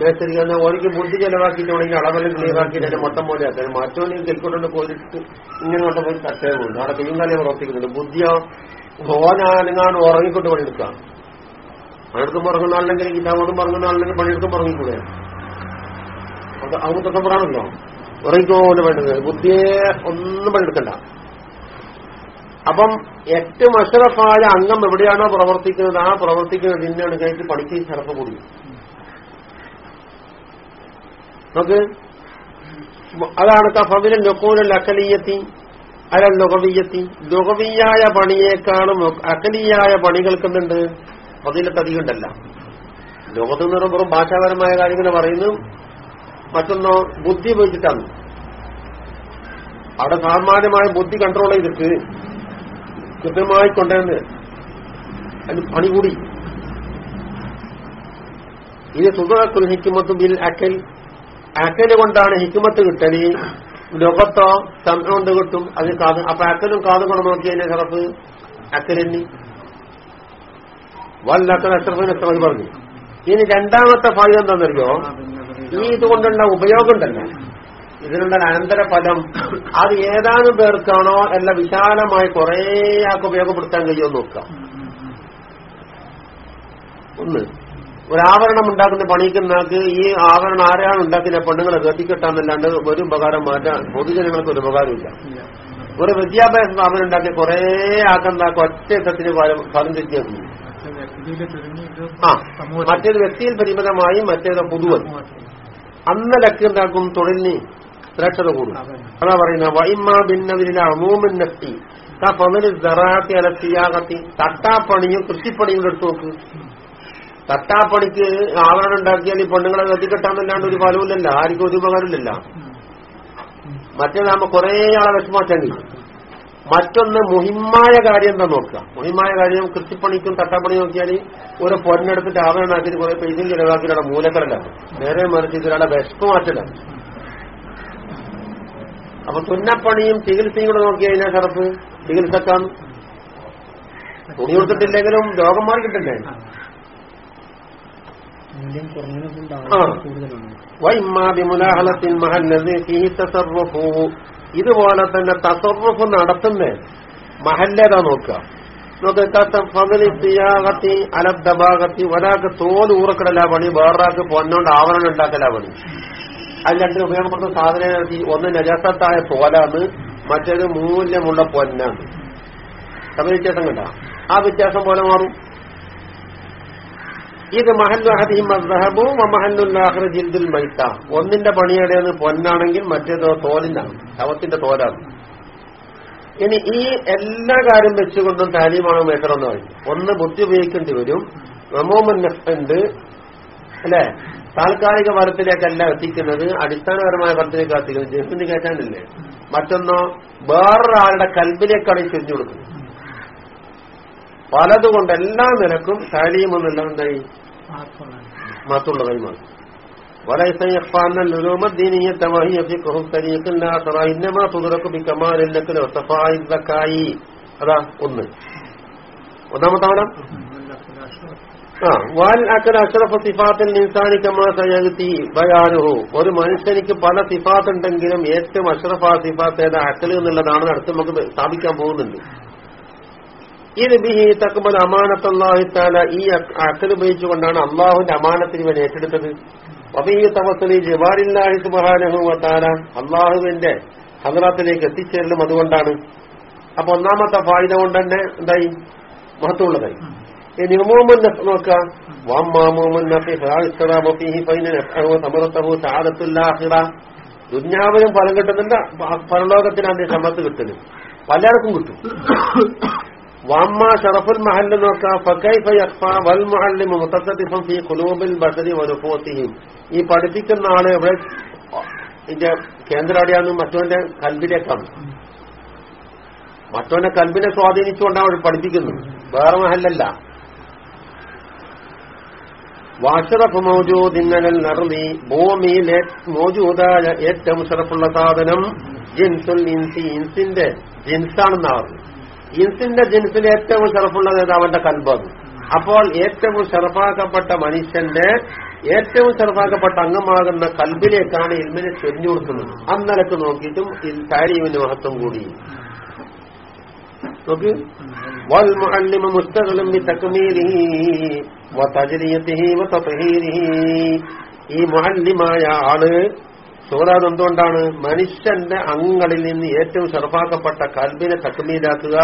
മേസ്തരി കാരണം ഓർക്ക് ബുദ്ധി ചെലവാക്കിയിട്ടുണ്ടെങ്കിൽ അളവെല്ലാം ക്ലിയർ ആക്കിയിട്ട് അതിന്റെ മൊത്തം പോലെ ആക്കാൻ മറ്റോനെ കേൾക്കൊണ്ട് പോയിട്ട് ഇങ്ങനെ മൊത്തം പോയി പോകുന്നു അവിടെ കാലം പ്രവർത്തിക്കുന്നുണ്ട് ബുദ്ധിയോ ഓനാണെങ്ങാണ്ട് ഉറങ്ങിക്കൊണ്ട് പണിയെടുക്കാം പണിയെടുക്കും ഉറങ്ങുന്ന ആളില്ലെങ്കിൽ കിതാബോടും ഉറങ്ങുന്ന ആളില്ലെങ്കിൽ പണിയെടുക്കും ഉറങ്ങിക്കൂടെ? അത് അങ്ങനത്തെ സംഭവമാണല്ലോ ഉറങ്ങിക്കോലെ വേണ്ടത് ബുദ്ധിയെ ഒന്നും പണിയെടുക്കണ്ട. അപ്പം എട്ട് മഷറഫായ അംഗം എവിടെയാണോ പ്രവർത്തിക്കുന്നത് ആ പ്രവർത്തിക്കുന്ന ദിന്നാണ് കഴിച്ച് പണിക്ക് ശറഫ് കൂടി. നമുക്ക് അതാണ് കഫവിലെ ലൊക്കൂലൽ അക്കലീയത്തി അല്ല ലൊകവീയത്തി ലൊകവിയായ പണിയേക്കാളും അക്കലീയായ പണികൾക്കുന്നുണ്ട്. ഫതിലത്ത് അധികം ഉണ്ടല്ല ലോകത്ത് നിന്ന് വെറും ഭാഷാപരമായ കാര്യങ്ങൾ പറയുന്നു. മറ്റൊന്നോ ബുദ്ധി ഉപയോഗിച്ചിട്ടാണ്. അവിടെ സാമാന്യമായ ബുദ്ധി കൺട്രോൾ ചെയ്തിട്ട് കൃത്യമായി കൊണ്ടുവന്ന് അതിന് പണി കൂടി. ഇത് സുഖത്തുൽ ഹിക്കുമത്ത് ബിൽ അക്കൽ അക്കൽ കൊണ്ടാണ് ഹിക്കുമത്ത് കിട്ടൽ. ലോകത്തോ സമയം കൊണ്ട് കിട്ടും. അത് കാത് അപ്പൊ അക്കലും കാതും കൊണ്ട് നോക്കിയതിന്റെ ചിറപ്പ് അക്കലെന്നി വല്ലാത്ത അഷ്റഫിന് എത്ര പറഞ്ഞു. ഇനി രണ്ടാമത്തെ ഫായ്ദ എന്താണെന്നറിയോ? ഈ ഇതുകൊണ്ടുള്ള ഉപയോഗം ഉണ്ടല്ലോ. ഇതിനുള്ള അനന്തര ഫലം അത് ഏതാനും പേർക്കാണോ എല്ലാം വിശാലമായി കുറേ ആൾക്ക് ഉപയോഗപ്പെടുത്താൻ കഴിയുമെന്ന് നോക്കാം. ഒന്ന് ഒരു ആവരണം ഉണ്ടാക്കുന്ന പണിക്കുന്നാക്ക് ഈ ആവരണം ആരാണ് ഉണ്ടാക്കുന്ന പെണ്ണുങ്ങളെ കെട്ടിക്കെട്ടാന്നല്ലാണ്ട് ഒരു ഉപകാരം മാറ്റാൻ പൊതുജനങ്ങൾക്ക് ഒരു ഉപകാരമില്ല. ഒരു വിദ്യാഭ്യാസ സ്ഥാപനം ഉണ്ടാക്കി കുറേ ആക്കെന്താക്കും ഒറ്റയക്കത്തിന് ഫലം തെറ്റിയാക്കുന്നു ആ മറ്റേത് വ്യക്തിയിൽ പരിമിതമായി മറ്റേത് പൊതുവൻ. അന്ന ലക്ക് എന്താക്കും? തൊഴിലിന് ശ്രേഷ്ഠത കൂടും. അതാ. പറയുന്നത് വൈമാ ഭിന്നവിലെ അമൂമൻ നഫ്തി ഫതിൽ ദറാത്തി അലത്തിയാകത്തി തട്ടാപ്പണിയും കൃഷിപ്പണിയും എടുത്തു നോക്ക്. തട്ടാപ്പണിക്ക് ആവരണം ഉണ്ടാക്കിയാൽ ഈ പെണ്ണുങ്ങളെ കത്തിക്കെട്ടാന്നല്ലാണ്ട് ഒരു ഫലമില്ലല്ല ആർക്കും ഒരു ഉപകാരമില്ലല്ല. മറ്റേതാകുമ്പോ കുറേ ആളെ കഴിയും മറ്റൊന്ന് മുഹിമായ കാര്യം എന്താ നോക്കുക? മുഹിമായ കാര്യം കൃഷിപ്പണിക്കും തട്ടാപ്പണിയും നോക്കിയാൽ ഒരു പൊന്നെടുത്തിട്ട് ആവരണമാക്കിയിട്ട് കുറെ പൈസയും ചിലവാക്കിയിട്ട് മൂലക്കടലാണ് നേരെ മറിച്ച് ഇതിലുള്ള വിഷമ മാറ്റലാണ് അപ്പൊ തുന്നപ്പണിയും ചികിത്സയും കൂടെ നോക്കി കഴിഞ്ഞാൽ കറുപ്പ് ചികിത്സക്കാം തുണി കൊടുത്തിട്ടില്ലെങ്കിലും രോഗം മാറി കിട്ടണ്ടേ? ഇതുപോലെ തന്നെ തസറുഫ് നടത്തുന്ന മഹല്ലേതാ നോക്കുക. നോക്കി അലബ്ദഭാഗത്തി ഒരാൾക്ക് തോൽ ഊറക്കിടലാ പണി വേറൊരാൾക്ക് പൊന്നോണ്ട് ആവരണം ഉണ്ടാക്കലാ പണി. അത് രണ്ടിന് ഉപയോഗപ്പെടുന്ന സാധനം ഒന്ന് നജസത്തായ പോലാണ് മറ്റേത് മൂല്യമുള്ള പൊന്നാണ്. തമ്മിൽ വ്യത്യാസം കണ്ട? ആ വ്യത്യാസം പോലെ മാറും. ഇത് മദ്ഹബു മഹല്ലുല്ലാഹിർ ജിൽദുൽ മൈത്ത. ഒന്നിന്റെ പണിയുടേത് പൊന്നാണെങ്കിൽ മറ്റേതോ തോലിനാണ്. ശവത്തിന്റെ തോലാണ്. ഇനി ഈ എല്ലാ കാര്യം വെച്ചുകൊണ്ടും താലീമാണോ മേക്കറെന്ന് പറയും. ഒന്ന് ബുദ്ധി ഉപയോഗിക്കേണ്ടി വരും. റമോമൻ ഉണ്ട്. അല്ലെ? താൽക്കാലിക ഫലത്തിലേക്കല്ല എത്തിക്കുന്നത് അടിസ്ഥാനപരമായ ഫലത്തിലേക്ക് എത്തിക്കുന്നത് ജസ്മിന് കയറ്റാനില്ലേ മറ്റൊന്നോ വേറൊരാളുടെ കൽബിലേക്കാണ് ഈ ചൊരിഞ്ഞു കൊടുക്കുന്നത് പലതുകൊണ്ട് എല്ലാ നിലക്കും താലീം എന്നുള്ള എന്തായി മാത്രമുള്ള കൈമാറും وليس يخفى أن اللزوم الدينية وهي فقه الطريق الآخر إنما تدرك بكمال النقل وصفاء الذكاء അതാ ഒന്ന് ഒന്നാമത്തെ അവനം ആ വാൽ അക്കൽ അഷ്റഫ് സിഫാത്തിൽ ഇൻസാനിക്കമാ സയഗത്തി ബയാനുഹു. ഒരു മനുഷ്യനിക്ക് പല സിഫാത്ത് ഉണ്ടെങ്കിലും ഏറ്റവും അഷ്റഫ് ആ സിഫാത്ത് ഏതാ? അക്കൽ എന്നുള്ളതാണ് അടുത്ത് നമുക്ക് സ്ഥാപിക്കാൻ പോകുന്നുണ്ട്. ഇത് ബിഹി തക്കുമ്പോൾ അമാനത്തല്ലാഹിത്താല ഈ അക്കൽ ഉപയോഗിച്ചുകൊണ്ടാണ് അള്ളാഹുവിന്റെ അമാനത്തിന് ഇവൻ ഏറ്റെടുത്തത്. അബിഹി തവസലി ജവാരില്ലാഹി സുബാനഹുവത്താല അള്ളാഹുവിന്റെ ഹസറാത്തിലേക്ക് എത്തിച്ചേരലും അതുകൊണ്ടാണ്. അപ്പൊ ഒന്നാമത്തെ ഫായിദ കൊണ്ട് തന്നെ എന്തായി? മഹത്വമുള്ളതായി. ഇനി ഉമൂമുൻ നോക്കാം. ദുഞ്ഞാവനും ഫലം കിട്ടുന്നില്ല പരലോകത്തിന് അതിന്റെ സമ്പത്ത് കിട്ടുന്നു പലർക്കും കിട്ടും. വാമ്മ ഷറഫുൽ മഹല്ല് നോക്കാം. ഈ പഠിപ്പിക്കുന്ന ആൾ ഇവിടെ ഇതിന്റെ കേന്ദ്രാടിയാന്ന് മറ്റവന്റെ കൽബിലേക്കാണ്. മറ്റവന്റെ കൽബിനെ സ്വാധീനിച്ചുകൊണ്ടാണ് അവർ പഠിപ്പിക്കുന്നത്. വേറെ മഹല്ലല്ല. വാഷറഫ് മോജൂദിങ്ങനൽ നർലി ഭൂമിയിൽ മോജൂദായ ഏറ്റവും ഷറഫുള്ള സാധനം ജിൻസുൽ ഇൻസി ഇൻസിന്റെ ജിൻസാണെന്ന് പറഞ്ഞു ഇൻസിന്റെ ജിൻസിൽ ഏറ്റവും ഷറഫുള്ള നേതാവന്റെ കൽബാണ് അപ്പോൾ ഏറ്റവും ഷറഫാക്കപ്പെട്ട മനുഷ്യന്റെ ഏറ്റവും ചെറുപ്പാക്കപ്പെട്ട അംഗമാകുന്ന കൽബിലേക്കാണ് ഇൽമിനെ ചൊരിഞ്ഞു കൊടുക്കുന്നത് അന്നലക്ക് നോക്കിയിട്ടും താരീമിന്റെ മഹത്വം കൂടി. നോക്ക്. വൽ മുഅല്ലിമു മുസ്തഖലം ബിതക്മീലിഹി വതജ്ലിയതിഹി വതത്ഹീരിഹി ഈ മുഅല്ലിമായ ആൾ സൂറാദ് എന്തുകൊണ്ടാണ്? മനുഷ്യന്റെ അംഗങ്ങളിൽ നിന്ന് ഏറ്റവും ചെറുപ്പാക്കപ്പെട്ട കൽബിനെ തക്മീലാക്കുക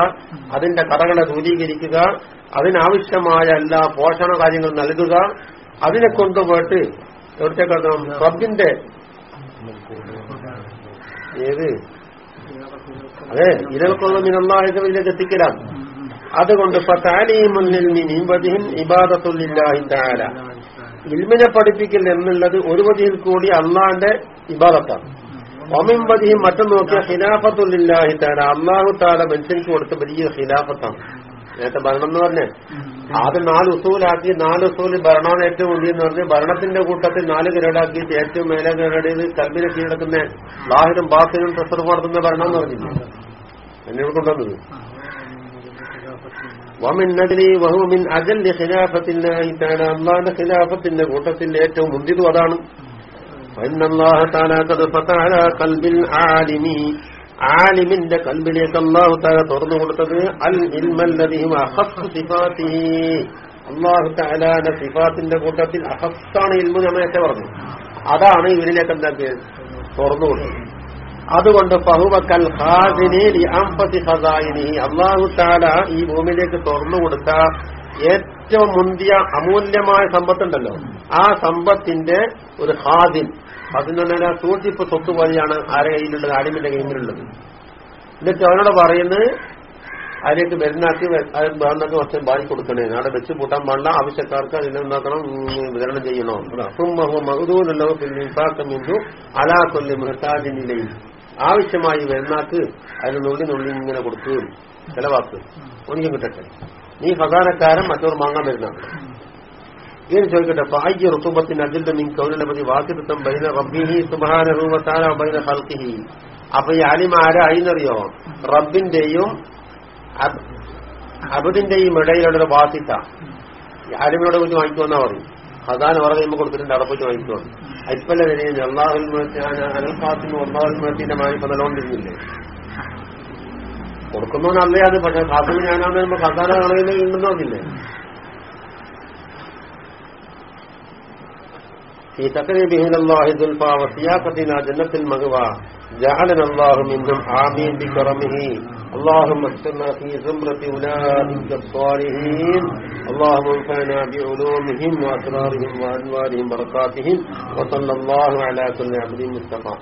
അതിന്റെ കടകളെ ദൂരീകരിക്കുക അതിനാവശ്യമായ എല്ലാ പോഷണ കാര്യങ്ങൾ നൽകുക അതിനെ കൊണ്ടുപോയിട്ട് എവിടത്തേക്കാണ് റബിന്റെ ഏത്? അതെ ഇരൽക്കൊള്ള മിനല്ലാഹിലേക്ക് എത്തിക്കലാണ് അതുകൊണ്ട് ഇൽമിനെ പഠിപ്പിക്കൽ എന്നുള്ളത് ഒരു വതിയിൽ കൂടി അള്ളാന്റെ ഇബാദത്താണ്. ഒമിമ്പതിയും മറ്റും നോക്കിയ ഖിലാഫത്തുല്ലാഹിത്താല അള്ളാഹു താല മനുഷ്യർക്ക് കൊടുത്ത വലിയ ഖിലാഫത്താണ്. നേരത്തെ ഭരണം എന്ന് പറഞ്ഞേ. ആദ്യം നാല് ഉസൂലാക്കി നാല് ഉസൂൽ ഭരണമാണ് ഏറ്റവും ഒഴിയെന്ന് പറഞ്ഞ് ഭരണത്തിന്റെ കൂട്ടത്തിൽ നാല് കിരീടാക്കിയിട്ട് ഏറ്റവും മേലെ കിരീടത് കമ്പിനെ കീഴടക്കുന്ന ബാഹിനും ബാത്തിനും പ്രസർ നടത്തുന്ന ഭരണം എന്ന് പറഞ്ഞില്ല? എന്നോട് കൊണ്ടുവന്നത്. വമിൻ നഗലി വഹുമിൻ അജന്റെ ഖിലാഫത്തിന്റെ അള്ളാന്റെ ഖിലാഫത്തിന്റെ കൂട്ടത്തിൽ ഏറ്റവും മുന്തിയതും അതാണ്. വൈനല്ലാഹ താലാ കൽബിൽ ആലിമി ആലിമിന്റെ കൽബിലേക്ക് അള്ളാഹു താര തുറന്നു കൊടുത്തത് അൽ ഇൽമല്ലതിയും അഹഫ് സിഫാത്തി. അള്ളാഹു താലാന്റെ സിഫാത്തിന്റെ കൂട്ടത്തിൽ അഹസ്താണ് ഇൽമു നമ്മൾ പറഞ്ഞു. അതാണ് ഇവരിലേക്ക് എന്താക്കിയത്? തുറന്നു കൊടുത്തത്. അതുകൊണ്ട് ഫഹുവക്കൽ അള്ളാഹു താല ഈ ഭൂമിയിലേക്ക് തുറന്നു കൊടുത്ത ഏറ്റവും മുന്തിയ അമൂല്യമായ സമ്പത്തുണ്ടല്ലോ. ആ സമ്പത്തിന്റെ ഒരു ഹാദിൻ അതിന് പറഞ്ഞാൽ സൂക്ഷിപ്പ് സ്വത്ത് പോലെയാണ് ആരെ കയ്യിലുള്ളത്? ആടിമിന്റെ കയ്യിലുള്ളത്. എന്നിട്ട് അവനോട് പറയുന്നത് അതിലേക്ക് വരുന്നാക്കി വേണ്ടൊക്കെ വസ്തു ബാധി കൊടുക്കണേ. അവിടെ വെച്ച് പൂട്ടാൻ പാടില്ല ആവശ്യക്കാർക്ക് അതിനെന്താക്കണം വിതരണം ചെയ്യണോ. മഹദൂനല്ലോ അലാ കൊല്ലി മെഹത്താജിനിലയും ആവശ്യമായി വരുന്നാക്ക് അതിന് നുള്ളി നുള്ളി ഇങ്ങനെ കൊടുക്കുകയും ചിലവാക്ക്. ഒന്നിക്കും കിട്ടട്ടെ. നീ പ്രധാനക്കാരൻ മറ്റൊരു മാങ്ങാൻ വരുന്നതാണ് ഇങ്ങനെ ചോദിക്കട്ടെ? ഫായ്യ റുത്തുബത്തിന് അജിന്റെ മിൻ കൗനലപതി വാസിതത്വം ബൈന റബ്ബിഹി സുബാന സുബാനഹൂവത്താല ബൈന ഹൽക്കിഹി അപ്പൊ ഈ അലിമ ആരായിന്നറിയോ റബ്ബിന്റെയും അബുദിന്റെയും അബദിന്റെയും ഇടയിലുള്ള വാസിത്ത. അലിമയോടെ പോയിട്ട് വാങ്ങിക്കുമെന്നാ പറയും. അതാണ് അവരെ നമ്മൾ കൊടുത്തിട്ടുണ്ട് പോയിട്ട് വാങ്ങിക്കുവാൻ ഇപ്പല്ല വരെയും അള്ളാഹുൽ അനൽഫാസിന് അള്ളാഹുൽ മേത്തിന്റെ മാനിപ്പോ പതലോണ്ടിരുന്നില്ലേ കൊടുക്കുന്നവനല്ലേ അത് പക്ഷെ ഖാസിന് പറയുമ്പോ ഖസാന കളയിൽ ഉണ്ടെന്ന് പറഞ്ഞില്ലേ? في تقريبه الى الله زلفى وسياقتنا جنة المغوى جعلنا الله منهم آمين بكرمه اللهم احسنا في زمرة أولئك الصالحين اللهم انفعنا بعلومهم وأسرارهم وأنوارهم بركاتهم وصلى الله على كل عبد مصطفى